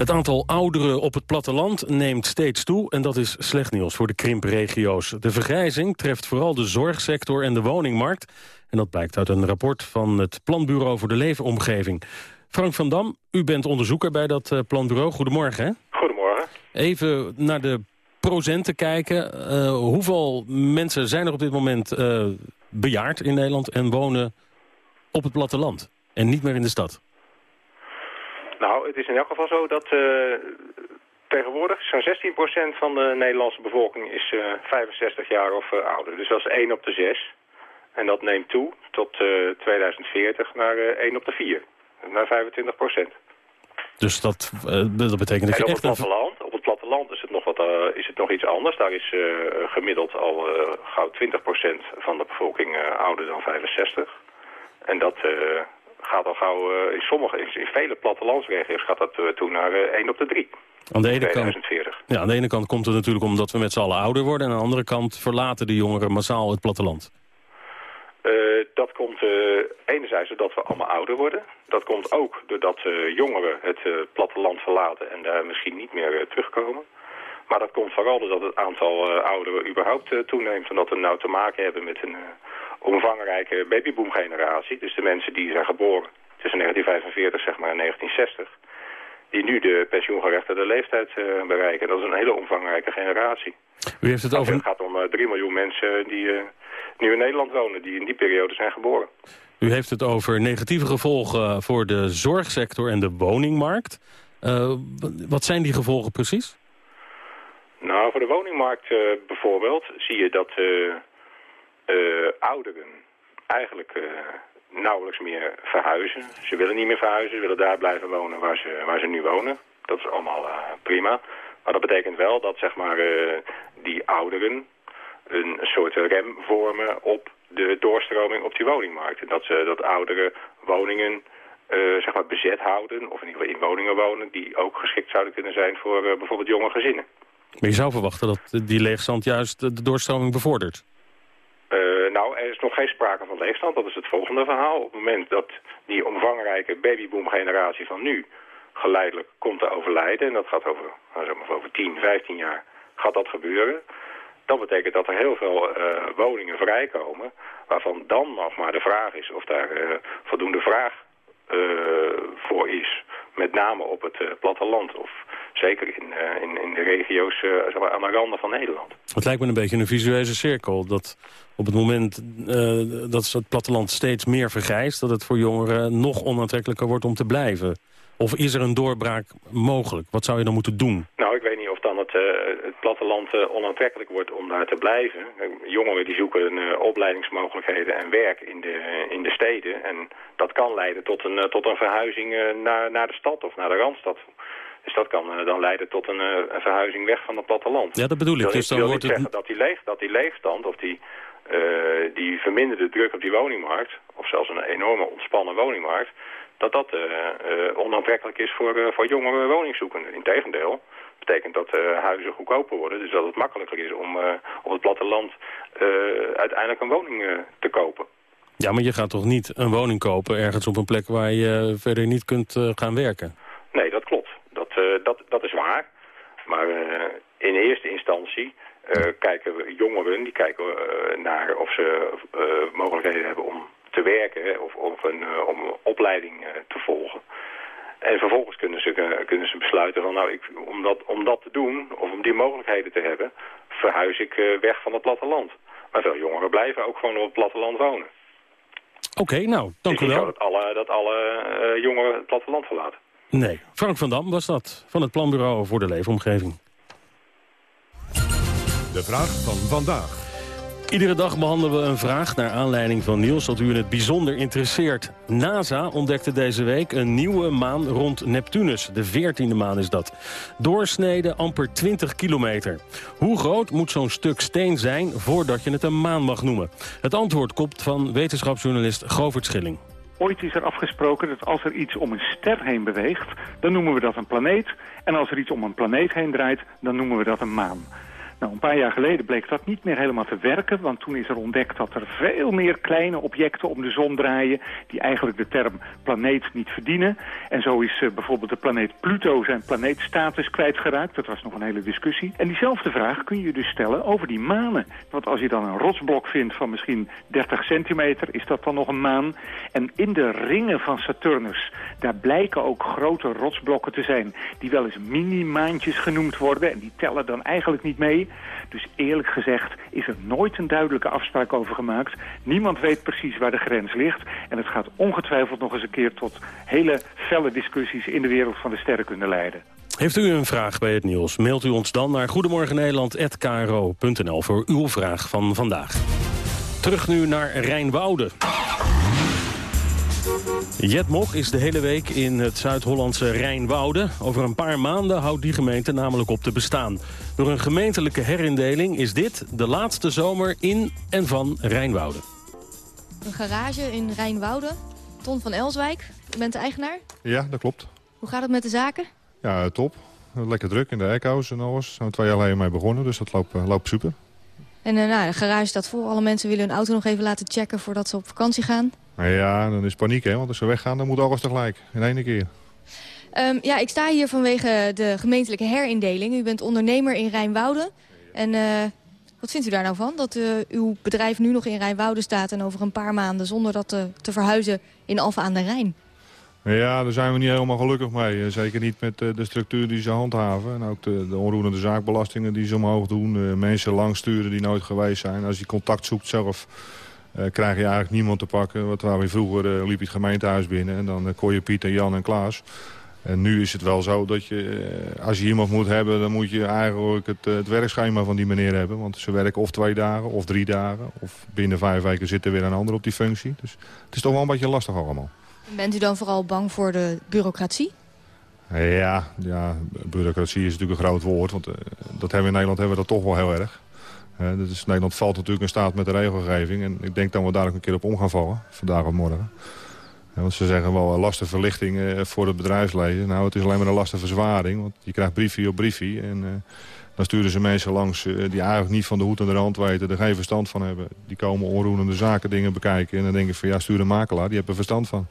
Het aantal ouderen op het platteland neemt steeds toe... en dat is slecht nieuws voor de krimpregio's. De vergrijzing treft vooral de zorgsector en de woningmarkt... En dat blijkt uit een rapport van het Planbureau voor de Leefomgeving. Frank van Dam, u bent onderzoeker bij dat uh, planbureau. Goedemorgen. Hè? Goedemorgen. Even naar de procenten kijken. Uh, hoeveel mensen zijn er op dit moment uh, bejaard in Nederland... en wonen op het platteland en niet meer in de stad? Nou, het is in elk geval zo dat tegenwoordig zo'n 16% van de Nederlandse bevolking is 65 jaar of ouder. Dus dat is 1 op de 6. En dat neemt toe tot 2040 eh, naar 1 eh, op de 4. Naar 25 procent. Dus dat, uh, dat betekent dat je op. Het platteland, op het platteland is het nog, wat, uh, is het nog iets anders. Daar is uh, gemiddeld al gauw 20% van de bevolking ouder dan 65. En dat gaat al gauw in sommige, in, in, vele plattelandsregio's gaat dat toe naar 1 op de 3. Aan de, ene kant, ja, aan de ene kant komt het natuurlijk omdat we met z'n allen ouder worden... en aan de andere kant verlaten de jongeren massaal het platteland. Uh, dat komt uh, enerzijds doordat we allemaal ouder worden. Dat komt ook doordat uh, jongeren het platteland verlaten en daar misschien niet meer terugkomen. Maar dat komt vooral doordat het aantal ouderen überhaupt toeneemt. En dat we nou te maken hebben met een omvangrijke babyboomgeneratie. Dus de mensen die zijn geboren tussen 1945 zeg maar, en 1960. Die nu de pensioengerechtigde leeftijd bereiken. Dat is een hele omvangrijke generatie. U heeft het over... Het gaat om 3 miljoen mensen die nu in Nederland wonen, die in die periode zijn geboren. U heeft het over negatieve gevolgen voor de zorgsector en de woningmarkt. Wat zijn die gevolgen precies? Nou, voor de woningmarkt bijvoorbeeld zie je dat ouderen eigenlijk nauwelijks meer verhuizen. Ze willen niet meer verhuizen, ze willen daar blijven wonen waar ze, waar ze nu wonen. Dat is allemaal prima. Maar dat betekent wel dat zeg maar, die ouderen een soort rem vormen op de doorstroming op die woningmarkt. Dat, ze, dat oudere woningen zeg maar bezet houden, of in ieder geval in woningen wonen... die ook geschikt zouden kunnen zijn voor bijvoorbeeld jonge gezinnen. Maar je zou verwachten dat die leegstand juist de doorstroming bevordert? Nou, er is nog geen sprake van leegstand. Dat is het volgende verhaal. Op het moment dat die omvangrijke babyboom-generatie van nu geleidelijk komt te overlijden... en dat gaat over, nou, zeg maar, over 10, 15 jaar gaat dat gebeuren... dat betekent dat er heel veel uh, woningen vrijkomen... waarvan dan nog maar de vraag is of daar uh, voldoende vraag uh, voor is. Met name op het platteland of zeker in, in, in de regio's maar, aan de randen van Nederland. Het lijkt me een beetje een visueuze cirkel. Dat op het moment dat het platteland steeds meer vergrijst... dat het voor jongeren nog onaantrekkelijker wordt om te blijven. Of is er een doorbraak mogelijk? Wat zou je dan moeten doen? Nou, ik weet niet of dan het, uh, het platteland uh, onaantrekkelijk wordt om daar te blijven. Jongeren die zoeken opleidingsmogelijkheden en werk in de, in de steden. En dat kan leiden tot een, tot een verhuizing naar, naar de stad of naar de Randstad. Dus dat kan dan leiden tot een, een, verhuizing weg van het platteland. Ja, dat bedoel ik. Dus dan wil wordt het... zeggen dat die, leeg, dat die leegstand of die, die verminderde druk op die woningmarkt... of zelfs een enorme ontspannen woningmarkt dat dat onaantrekkelijk is voor, voor jongere woningzoekenden. Integendeel, betekent dat huizen goedkoper worden. Dus dat het makkelijker is om op het platteland uiteindelijk een woning te kopen. Ja, maar je gaat toch niet een woning kopen ergens op een plek waar je verder niet kunt gaan werken? Nee, dat klopt. Dat, dat, dat is waar. Maar in eerste instantie kijken we jongeren, die kijken naar of ze mogelijkheden hebben om te werken of, of een, om een opleiding te volgen. En vervolgens kunnen ze, kunnen ze besluiten van nou, ik, om, dat, om dat te doen of om die mogelijkheden te hebben, verhuis ik weg van het platteland. Maar veel jongeren blijven ook gewoon op het platteland wonen. Oké, okay, nou, dank u wel. dat alle, dat alle jongeren het platteland verlaten. Nee, Frank van Dam was dat, van het Planbureau voor de Leefomgeving. De vraag van vandaag. Iedere dag behandelen we een vraag naar aanleiding van nieuws dat u in het bijzonder interesseert. NASA ontdekte deze week een nieuwe maan rond Neptunus. De 14e maan is dat. Doorsnede amper 20 kilometer. Hoe groot moet zo'n stuk steen zijn voordat je het een maan mag noemen? Het antwoord komt van wetenschapsjournalist Govert Schilling. Ooit is er afgesproken dat als er iets om een ster heen beweegt, dan noemen we dat een planeet. En als er iets om een planeet heen draait, dan noemen we dat een maan. Nou, een paar jaar geleden bleek dat niet meer helemaal te werken... want toen is er ontdekt dat er veel meer kleine objecten om de zon draaien... die eigenlijk de term planeet niet verdienen. En zo is uh, bijvoorbeeld de planeet Pluto zijn planeetstatus kwijtgeraakt. Dat was nog een hele discussie. En diezelfde vraag kun je dus stellen over die manen. Want als je dan een rotsblok vindt van misschien 30 centimeter... is dat dan nog een maan? En in de ringen van Saturnus, daar blijken ook grote rotsblokken te zijn... die wel eens mini-maantjes genoemd worden... en die tellen dan eigenlijk niet mee... Dus eerlijk gezegd is er nooit een duidelijke afspraak over gemaakt. Niemand weet precies waar de grens ligt. En het gaat ongetwijfeld nog eens een keer tot hele felle discussies in de wereld van de sterrenkunde leiden. Heeft u een vraag bij het nieuws? Mailt u ons dan naar goedemorgennederland.kro.nl voor uw vraag van vandaag. Terug nu naar Rijnwoude. Jet Mok is de hele week in het Zuid-Hollandse Rijnwoude. Over een paar maanden houdt die gemeente namelijk op te bestaan. Door een gemeentelijke herindeling is dit de laatste zomer in en van Rijnwoude. Een garage in Rijnwoude. Ton van Elswijk, u bent de eigenaar? Ja, dat klopt. Hoe gaat het met de zaken? Ja, top. Lekker druk in de eikhouse en alles. Daar zijn we twee jaar geleden mee begonnen, dus dat loopt, loopt super. En uh, nou, de garage staat vol. Alle mensen willen hun auto nog even laten checken voordat ze op vakantie gaan. Ja, dan is paniek, hè? want als ze weggaan, dan moet alles tegelijk. In één keer. Um, ja, ik sta hier vanwege de gemeentelijke herindeling. U bent ondernemer in Rijnwoude. En uh, wat vindt u daar nou van? Dat uh, uw bedrijf nu nog in Rijnwoude staat... en over een paar maanden zonder dat te, te verhuizen in Alphen aan de Rijn? Ja, daar zijn we niet helemaal gelukkig mee. Zeker niet met de structuur die ze handhaven. En ook de, de onroerende zaakbelastingen die ze omhoog doen. mensen langsturen die nooit geweest zijn. Als je contact zoekt zelf krijg je eigenlijk niemand te pakken. Wat waar we vroeger uh, liep je het gemeentehuis binnen en dan uh, kon je Piet en Jan en Klaas. En nu is het wel zo dat je, als je iemand moet hebben... dan moet je eigenlijk het, het werkschema van die meneer hebben. Want ze werken of twee dagen of drie dagen. Of binnen vijf weken zit er weer een ander op die functie. Dus het is toch wel een beetje lastig allemaal. Bent u dan vooral bang voor de bureaucratie? Ja, ja bureaucratie is natuurlijk een groot woord. Want dat hebben we in Nederland hebben we dat toch wel heel erg. Dus Nederland valt natuurlijk in staat met de regelgeving. En ik denk dat we daar ook een keer op om gaan vallen. Vandaag of morgen. want ze zeggen wel lastenverlichting uh, voor het bedrijfsleven. Nou, het is alleen maar een lastenverzwaring. Want je krijgt briefje op briefje. En uh, Dan sturen ze mensen langs die eigenlijk niet van de hoed en de rand weten... er geen verstand van hebben. Die komen onroerende zaken dingen bekijken. En dan denk ik van ja, stuur een makelaar, die heeft er verstand van.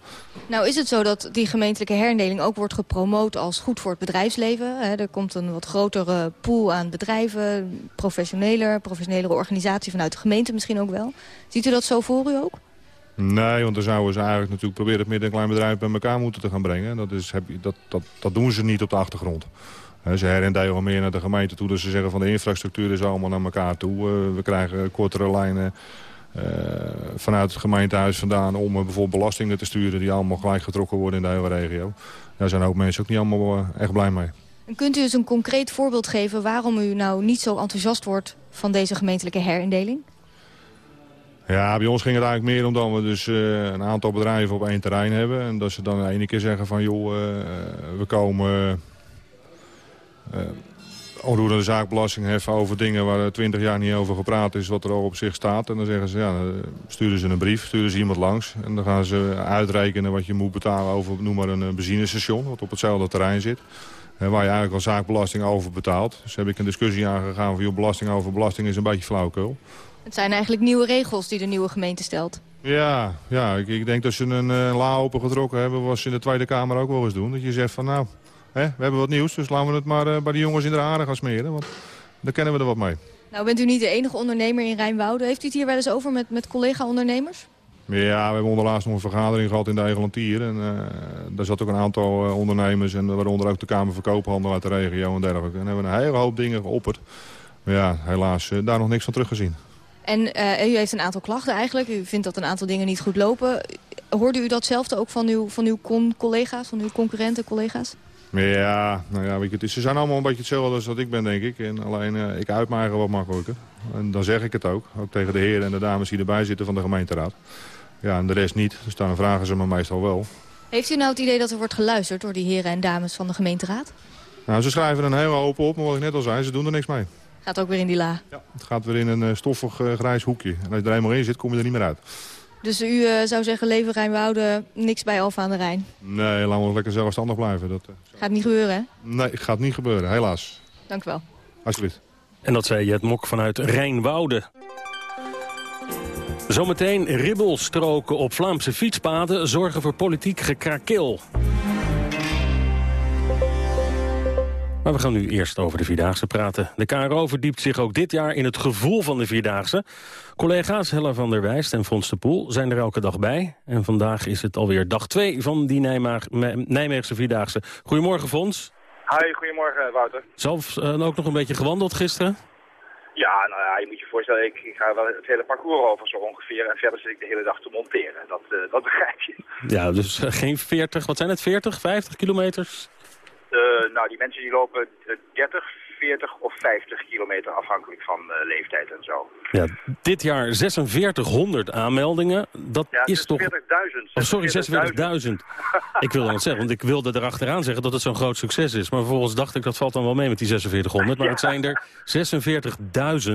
Nou is het zo dat die gemeentelijke herindeling ook wordt gepromoot als goed voor het bedrijfsleven. er komt een wat grotere pool aan bedrijven, professioneler, professionelere organisatie vanuit de gemeente misschien ook wel. Ziet u dat zo voor u ook? Nee, want dan zouden ze eigenlijk natuurlijk proberen het midden- en klein bedrijf bij elkaar moeten te gaan brengen. Dat, is, heb je, dat, dat, dat doen ze niet op de achtergrond. Ze herendelen meer naar de gemeente toe. Dus ze zeggen van de infrastructuur is allemaal naar elkaar toe. Eh, we krijgen kortere lijnen uh, vanuit het gemeentehuis vandaan... om uh, bijvoorbeeld belastingen te sturen die allemaal gelijk getrokken worden in de hele regio. Daar zijn ook mensen ook niet allemaal echt blij mee. En kunt u eens een concreet voorbeeld geven waarom u nou niet zo enthousiast wordt van deze gemeentelijke herindeling? Ja, bij ons ging het eigenlijk meer om dat we dus een aantal bedrijven op één terrein hebben. En dat ze dan de ene keer zeggen van joh, we komen onroerende zaakbelasting heffen over dingen waar twintig jaar niet over gepraat is, wat er al op zich staat. En dan zeggen ze, ja, sturen ze een brief, sturen ze iemand langs. En dan gaan ze uitrekenen wat je moet betalen over, noem maar een benzinestation, wat op hetzelfde terrein zit. waar je eigenlijk al zaakbelasting over betaalt. Dus heb ik een discussie aangegaan van, joh, belasting over belasting is een beetje flauwkul. Het zijn eigenlijk nieuwe regels die de nieuwe gemeente stelt. Ja, ja ik, ik denk dat ze een uh, la opengetrokken hebben... ze in de Tweede Kamer ook wel eens doen. Dat je zegt van nou, hè, we hebben wat nieuws... dus laten we het maar uh, bij de jongens in de haren gaan smeren. Want daar kennen we er wat mee. Nou bent u niet de enige ondernemer in Rijnwoude. Heeft u het hier wel eens over met, met collega-ondernemers? Ja, we hebben onderlaatst nog een vergadering gehad in de Egelantier. En uh, daar zat ook een aantal uh, ondernemers... en waaronder ook de Kamer Verkoophandel uit de regio en dergelijke. En hebben een hele hoop dingen geopperd. Maar ja, helaas daar nog niks van teruggezien. En u heeft een aantal klachten eigenlijk. U vindt dat een aantal dingen niet goed lopen. Hoorde u datzelfde ook van uw, van uw collega's, van uw concurrenten collega's? Ja, nou ja, weet je, ze zijn allemaal een beetje hetzelfde als wat ik ben, denk ik. En alleen, uh, ik uit me eigen wat makkelijker. En dan zeg ik het ook. Ook tegen de heren en de dames die erbij zitten van de gemeenteraad. Ja, en de rest niet. Dus dan vragen ze me meestal wel. Heeft u nou het idee dat er wordt geluisterd door die heren en dames van de gemeenteraad? Nou, ze schrijven een hele hoop op, maar wat ik net al zei, ze doen er niks mee. Gaat ook weer in die la. Ja, het gaat weer in een uh, stoffig uh, grijs hoekje. En als je er eenmaal in zit, kom je er niet meer uit. Dus u uh, zou zeggen, leven Rijnwoude, niks bij Alfa aan de Rijn? Nee, laten we lekker zelfstandig blijven. Dat, gaat niet gebeuren, hè? Nee, gaat niet gebeuren, helaas. Dank u wel. Alsjeblieft. En dat zei Jet Mok vanuit Rijnwoude. Zometeen ribbelstroken op Vlaamse fietspaden zorgen voor politiek gekrakeel. Maar we gaan nu eerst over de Vierdaagse praten. De KRO verdiept zich ook dit jaar in het gevoel van de Vierdaagse. Collega's Hella van der Wijst en Fons de Poel zijn er elke dag bij. En vandaag is het alweer dag 2 van die Nijmeegse Vierdaagse. Goedemorgen Fons. Hoi, goedemorgen Wouter. Zelf uh, ook nog een beetje gewandeld gisteren? Ja, nou ja, je moet je voorstellen, ik, ik, ga wel het hele parcours over zo ongeveer. En verder zit ik de hele dag te monteren. Dat, uh, dat begrijp je. Ja, dus uh, geen 40, wat zijn het, 40, 50 kilometers? Uh, nou, die mensen die lopen 30, 40 of 50 kilometer afhankelijk van uh, leeftijd en zo. Ja, dit jaar 4600 aanmeldingen. Dat ja, is toch... 46.000. Oh, sorry, 46.000. ik wil dan het zeggen, want ik wilde erachteraan zeggen dat het zo'n groot succes is. Maar vervolgens dacht ik, dat valt dan wel mee met die 4600. Maar ja. het zijn er 46.000.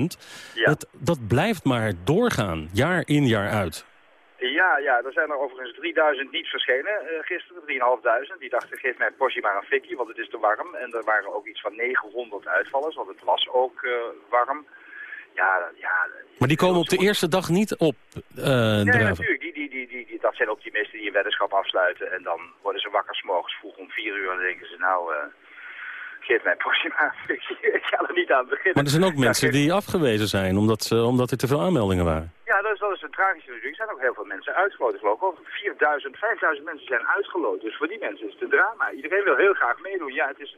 Ja. Dat, dat blijft maar doorgaan, jaar in, jaar uit. Ja, ja, er zijn er overigens 3000 niet verschenen uh, gisteren, 3.500. Die dachten, geef mij portie maar een fikkie, want het is te warm. En er waren ook iets van 900 uitvallers, want het was ook uh, warm. Ja, ja. Maar die komen op de eerste dag niet op uh, Nee, draven. natuurlijk. Die, die, die, die, die, dat zijn optimisten die een weddenschap afsluiten. En dan worden ze wakker 's morgens vroeg om 4 uur en dan denken ze, nou... geef mij een portie maar een fikkie. Ik ga er niet aan beginnen. Maar er zijn ook mensen die afgewezen zijn, omdat, ze, omdat er te veel aanmeldingen waren. Ja, dat is, dat is een tragische natuurlijk. Er zijn ook heel veel mensen uitgeloten. geloof ik. 4000, 5000 mensen zijn uitgeloten. Dus voor die mensen is het een drama. Iedereen wil heel graag meedoen. Ja, het is,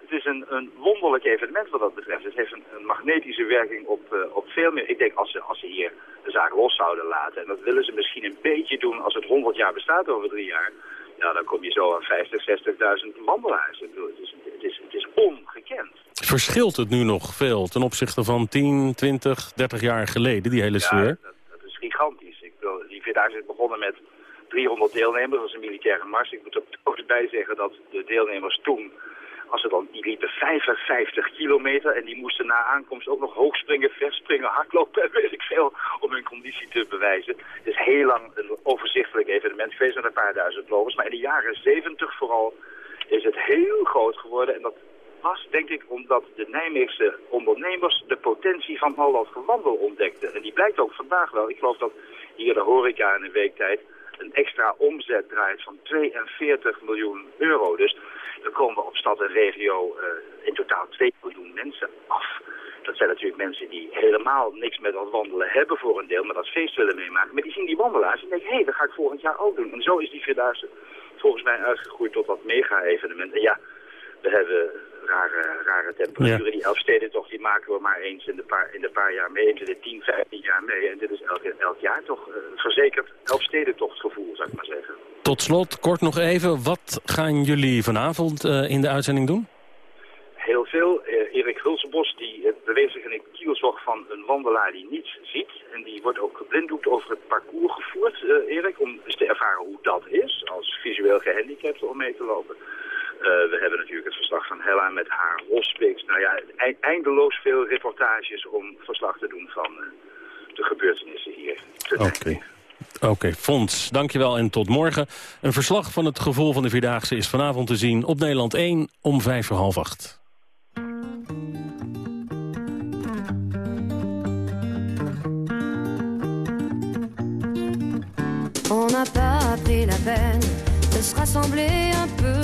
het is een, een wonderlijk evenement wat dat betreft. Het heeft een, een magnetische werking op, uh, op veel meer... Ik denk als ze, als ze hier de zaak los zouden laten... en dat willen ze misschien een beetje doen als het 100 jaar bestaat over drie jaar... ja, dan kom je zo aan 50, 60.000 wandelaars. Het is, het, is, het is ongekend. Verschilt het nu nog veel ten opzichte van 10, 20, 30 jaar geleden, die hele sfeer? Ja, dat, dat is gigantisch. Ik wil, die Vierdaagse is begonnen met 300 deelnemers, was een militaire mars. Ik moet er ook erbij zeggen dat de deelnemers toen, als ze dan, die liepen 55 kilometer en die moesten na aankomst ook nog hoogspringen, verspringen, hardlopen en weet ik veel, om hun conditie te bewijzen. Het is heel lang een overzichtelijk evenement geweest met een paar duizend lopers, maar in de jaren 70 vooral is het heel groot geworden en dat was denk ik omdat de Nijmeegse ondernemers de potentie van dat gewandel ontdekten. En die blijkt ook vandaag wel. Ik geloof dat hier de horeca in een week tijd een extra omzet draait van 42 miljoen euro. Dus dan komen we op stad en regio uh, in totaal 2 miljoen mensen af. Dat zijn natuurlijk mensen die helemaal niks met dat wandelen hebben voor een deel, maar dat feest willen meemaken. Maar die zien die wandelaars en denken, hé, hey, dat ga ik volgend jaar ook doen. En zo is die Vierdaagse volgens mij uitgegroeid tot dat mega-evenement. En ja, we hebben rare, rare temperaturen. Die Elfstedentocht die maken we maar eens in de paar, in de paar jaar mee. In de 10, 15 jaar mee. En dit is elk, elk jaar toch uh, verzekerd Elfstedentochtgevoel, zou ik maar zeggen. Tot slot, kort nog even. Wat gaan jullie vanavond uh, in de uitzending doen? Heel veel. Uh, Erik Hulsebos die beweegt zich in een kielzog van een wandelaar die niets ziet. En die wordt ook geblinddoekt over het parcours gevoerd, Erik. Om eens te ervaren hoe dat is als visueel gehandicapte om mee te lopen. Uh, we hebben natuurlijk het verslag van Hella met haar hospics. Nou ja, eindeloos veel reportages om verslag te doen van uh, de gebeurtenissen hier. Oké. Okay. Oké, okay, Fons, dankjewel en tot morgen. Een verslag van het gevoel van de Vierdaagse is vanavond te zien op Nederland 1 om vijf voor half acht. On n'a pas pris la peine de se rassembler un peu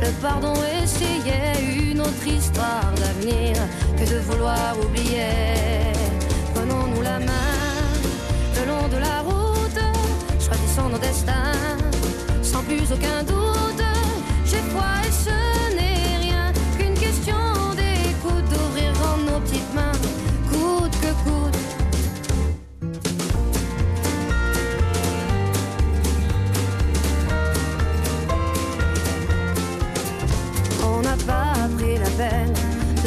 le pardon, essayer une autre histoire d'avenir que de vouloir oublier. Prenons-nous la main le long de la route, choisissons nos destins sans plus aucun doute.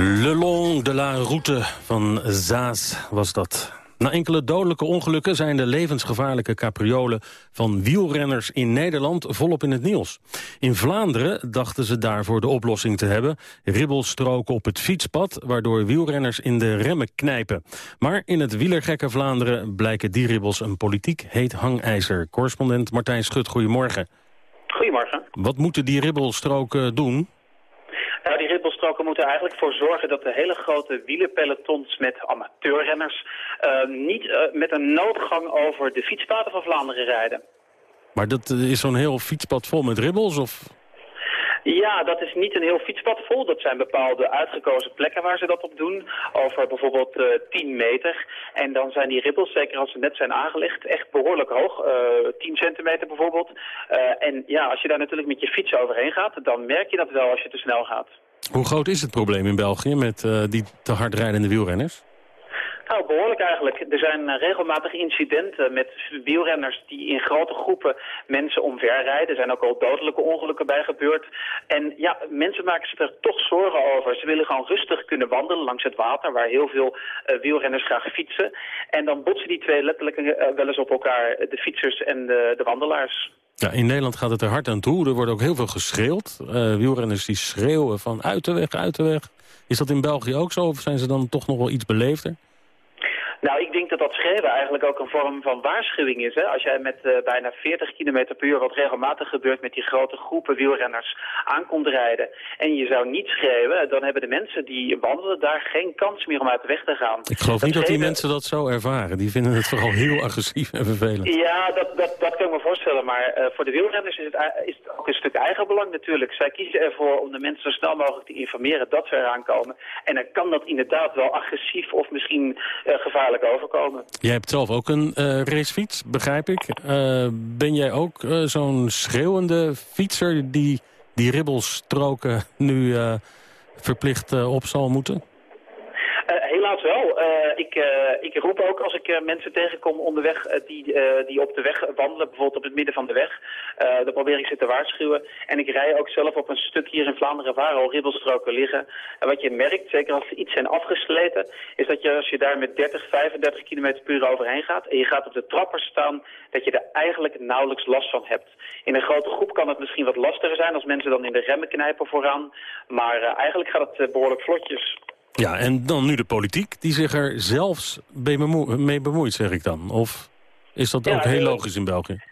Le long de la route van Zaas was dat. Na enkele dodelijke ongelukken zijn de levensgevaarlijke capriolen van wielrenners in Nederland volop in het nieuws. In Vlaanderen dachten ze daarvoor de oplossing te hebben. Ribbelstroken op het fietspad, waardoor wielrenners in de remmen knijpen. Maar in het wielergekke Vlaanderen blijken die ribbels een politiek heet hangijzer. Correspondent Martijn Schut, goedemorgen. Goedemorgen. Wat moeten die ribbelstroken doen? Nou, die ribbelstroken moeten eigenlijk voor zorgen dat de hele grote wielerpelotons met amateurrenners uh, niet uh, met een noodgang over de fietspaden van Vlaanderen rijden. Maar dat uh, is zo'n heel fietspad vol met ribbels? Of? Ja, dat is niet een heel fietspad vol. Dat zijn bepaalde uitgekozen plekken waar ze dat op doen. Over bijvoorbeeld uh, 10 meter. En dan zijn die ribbels, zeker als ze net zijn aangelegd, echt behoorlijk hoog. Uh, 10 centimeter bijvoorbeeld. Uh, en ja, als je daar natuurlijk met je fiets overheen gaat, dan merk je dat wel als je te snel gaat. Hoe groot is het probleem in België met die te hard rijdende wielrenners? Nou, behoorlijk eigenlijk. Er zijn uh, regelmatig incidenten met wielrenners die in grote groepen mensen omverrijden. Er zijn ook al dodelijke ongelukken bij gebeurd. En ja, mensen maken zich er toch zorgen over. Ze willen gewoon rustig kunnen wandelen langs het water, waar heel veel uh, wielrenners graag fietsen. En dan botsen die twee letterlijk uh, wel eens op elkaar, de fietsers en de, de wandelaars. Ja, in Nederland gaat het er hard aan toe. Er wordt ook heel veel geschreeuwd. Wielrenners die schreeuwen van uit de weg, uit de weg. Is dat in België ook zo of zijn ze dan toch nog wel iets beleefder? Nou, ik denk dat dat schreeuwen eigenlijk ook een vorm van waarschuwing is. Hè? Als jij met uh, bijna 40 km per uur, wat regelmatig gebeurt met die grote groepen wielrenners, aankomt rijden en je zou niet schreeuwen, dan hebben de mensen die wandelen daar geen kans meer om uit de weg te gaan. Ik geloof dat niet dat die mensen dat zo ervaren. Die vinden het vooral heel agressief en vervelend. Ja, dat, dat, dat kan ik me voorstellen. Maar uh, voor de wielrenners is het, is het ook een stuk eigenbelang natuurlijk. Zij kiezen ervoor om de mensen zo snel mogelijk te informeren dat ze eraan komen. En dan kan dat inderdaad wel agressief of misschien uh, gevaarlijk overkomen. Jij hebt zelf ook een uh, racefiets, begrijp ik. Uh, ben jij ook uh, zo'n schreeuwende fietser die die ribbelstroken nu verplicht op zal moeten? Uh, ik, roep ook als ik uh, mensen tegenkom onderweg uh, die, die op de weg wandelen, bijvoorbeeld op het midden van de weg. Dan probeer ik ze te waarschuwen. En ik rij ook zelf op een stuk hier in Vlaanderen waar al ribbelstroken liggen. En wat je merkt, zeker als ze iets zijn afgesleten, is dat je als je daar met 30, 35 km per uur overheen gaat en je gaat op de trapper staan, dat je er eigenlijk nauwelijks last van hebt. In een grote groep kan het misschien wat lastiger zijn als mensen dan in de remmen knijpen vooraan. Maar eigenlijk gaat het behoorlijk vlotjes. Ja, en dan nu de politiek, die zich er zelfs mee bemoeit, zeg ik dan. Of is dat ja, ook heel logisch in België?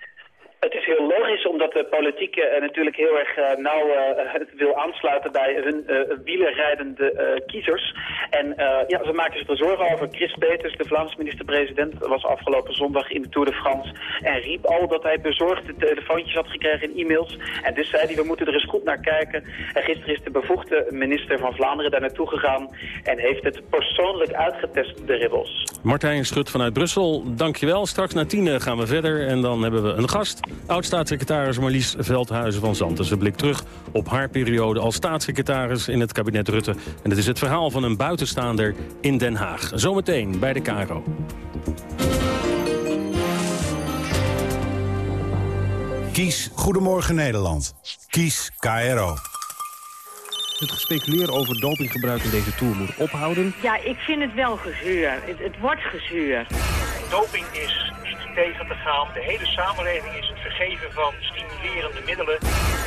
Het is heel logisch, de politiek uh, natuurlijk heel erg uh, nauw uh, wil aansluiten bij hun wielerrijdende kiezers. En ja, ze maken zich er zorgen over. Chris Peters, de Vlaamse minister-president, was afgelopen zondag in de Tour de France. En riep al dat hij bezorgde telefoontjes had gekregen en e-mails. En dus zei hij, we moeten er eens goed naar kijken. En gisteren is de bevoegde minister van Vlaanderen daar naartoe gegaan. En heeft het persoonlijk uitgetest, de ribbels. Martijn Schut vanuit Brussel, dankjewel. Straks na tien gaan we verder en dan hebben we een gast. Oud-staatssecretaris Marlies Veldhuizen van Zanten. Ze blikt terug op haar periode als staatssecretaris in het kabinet Rutte. En het is het verhaal van een buitenstaander in Den Haag. Zometeen bij de KRO. Kies Goedemorgen Nederland. Kies KRO. Het gespeculeer over dopinggebruik in deze Tour moet ophouden. Ja, ik vind het wel gezeur. Het, het wordt gezeur. Doping is tegen te gaan. De hele samenleving is het vergeven van stimulerende middelen.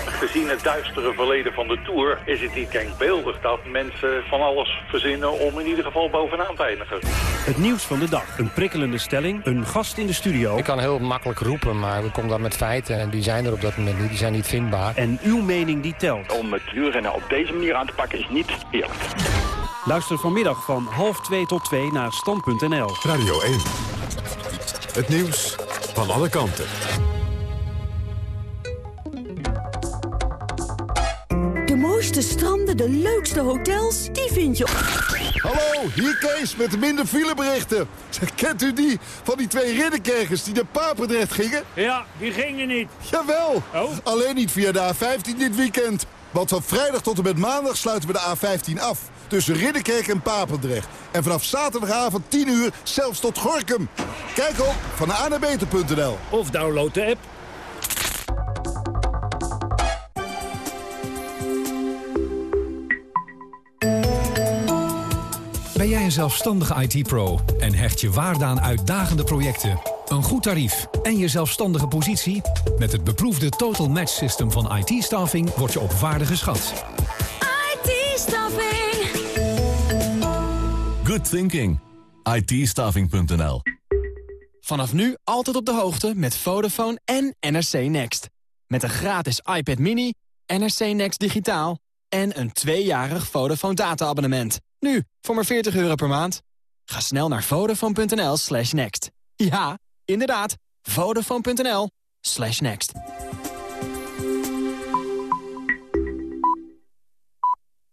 Gezien het duistere verleden van de Tour is het niet denkbeeldig dat mensen van alles verzinnen om in ieder geval bovenaan te eindigen. Het nieuws van de dag. Een prikkelende stelling. Een gast in de studio. Ik kan heel makkelijk roepen, maar we komen dan met feiten en die zijn er op dat moment niet. Die zijn niet vindbaar. En uw mening die telt. Om het wielrennen op deze manier aan te pakken is niet eerlijk. Luister vanmiddag van half 2 tot 2 naar stand.nl. Radio 1. Het nieuws van alle kanten. De mooiste stranden, de leukste hotels, die vind je... Hallo, hier Kees met de minder fileberichten. Kent u die van die twee ridderkerkers die naar Papendrecht gingen? Ja, die gingen niet. Jawel, oh? alleen niet via de A15 dit weekend. Want van vrijdag tot en met maandag sluiten we de A15 af. Tussen Ridderkerk en Papendrecht. En vanaf zaterdagavond 10 uur zelfs tot Gorkum. Kijk op van anabeter.nl. Of download de app. Ben jij een zelfstandige IT-pro en hecht je waarde aan uitdagende projecten, een goed tarief en je zelfstandige positie? Met het beproefde Total Match System van IT-staffing word je op waarde geschat. IT-staffing. Good thinking. it Vanaf nu altijd op de hoogte met Vodafone en NRC Next. Met een gratis iPad mini, NRC Next digitaal en een tweejarig Vodafone data-abonnement. Nu, voor maar 40 euro per maand. Ga snel naar vodafone.nl slash next. Ja, inderdaad, vodafone.nl slash next.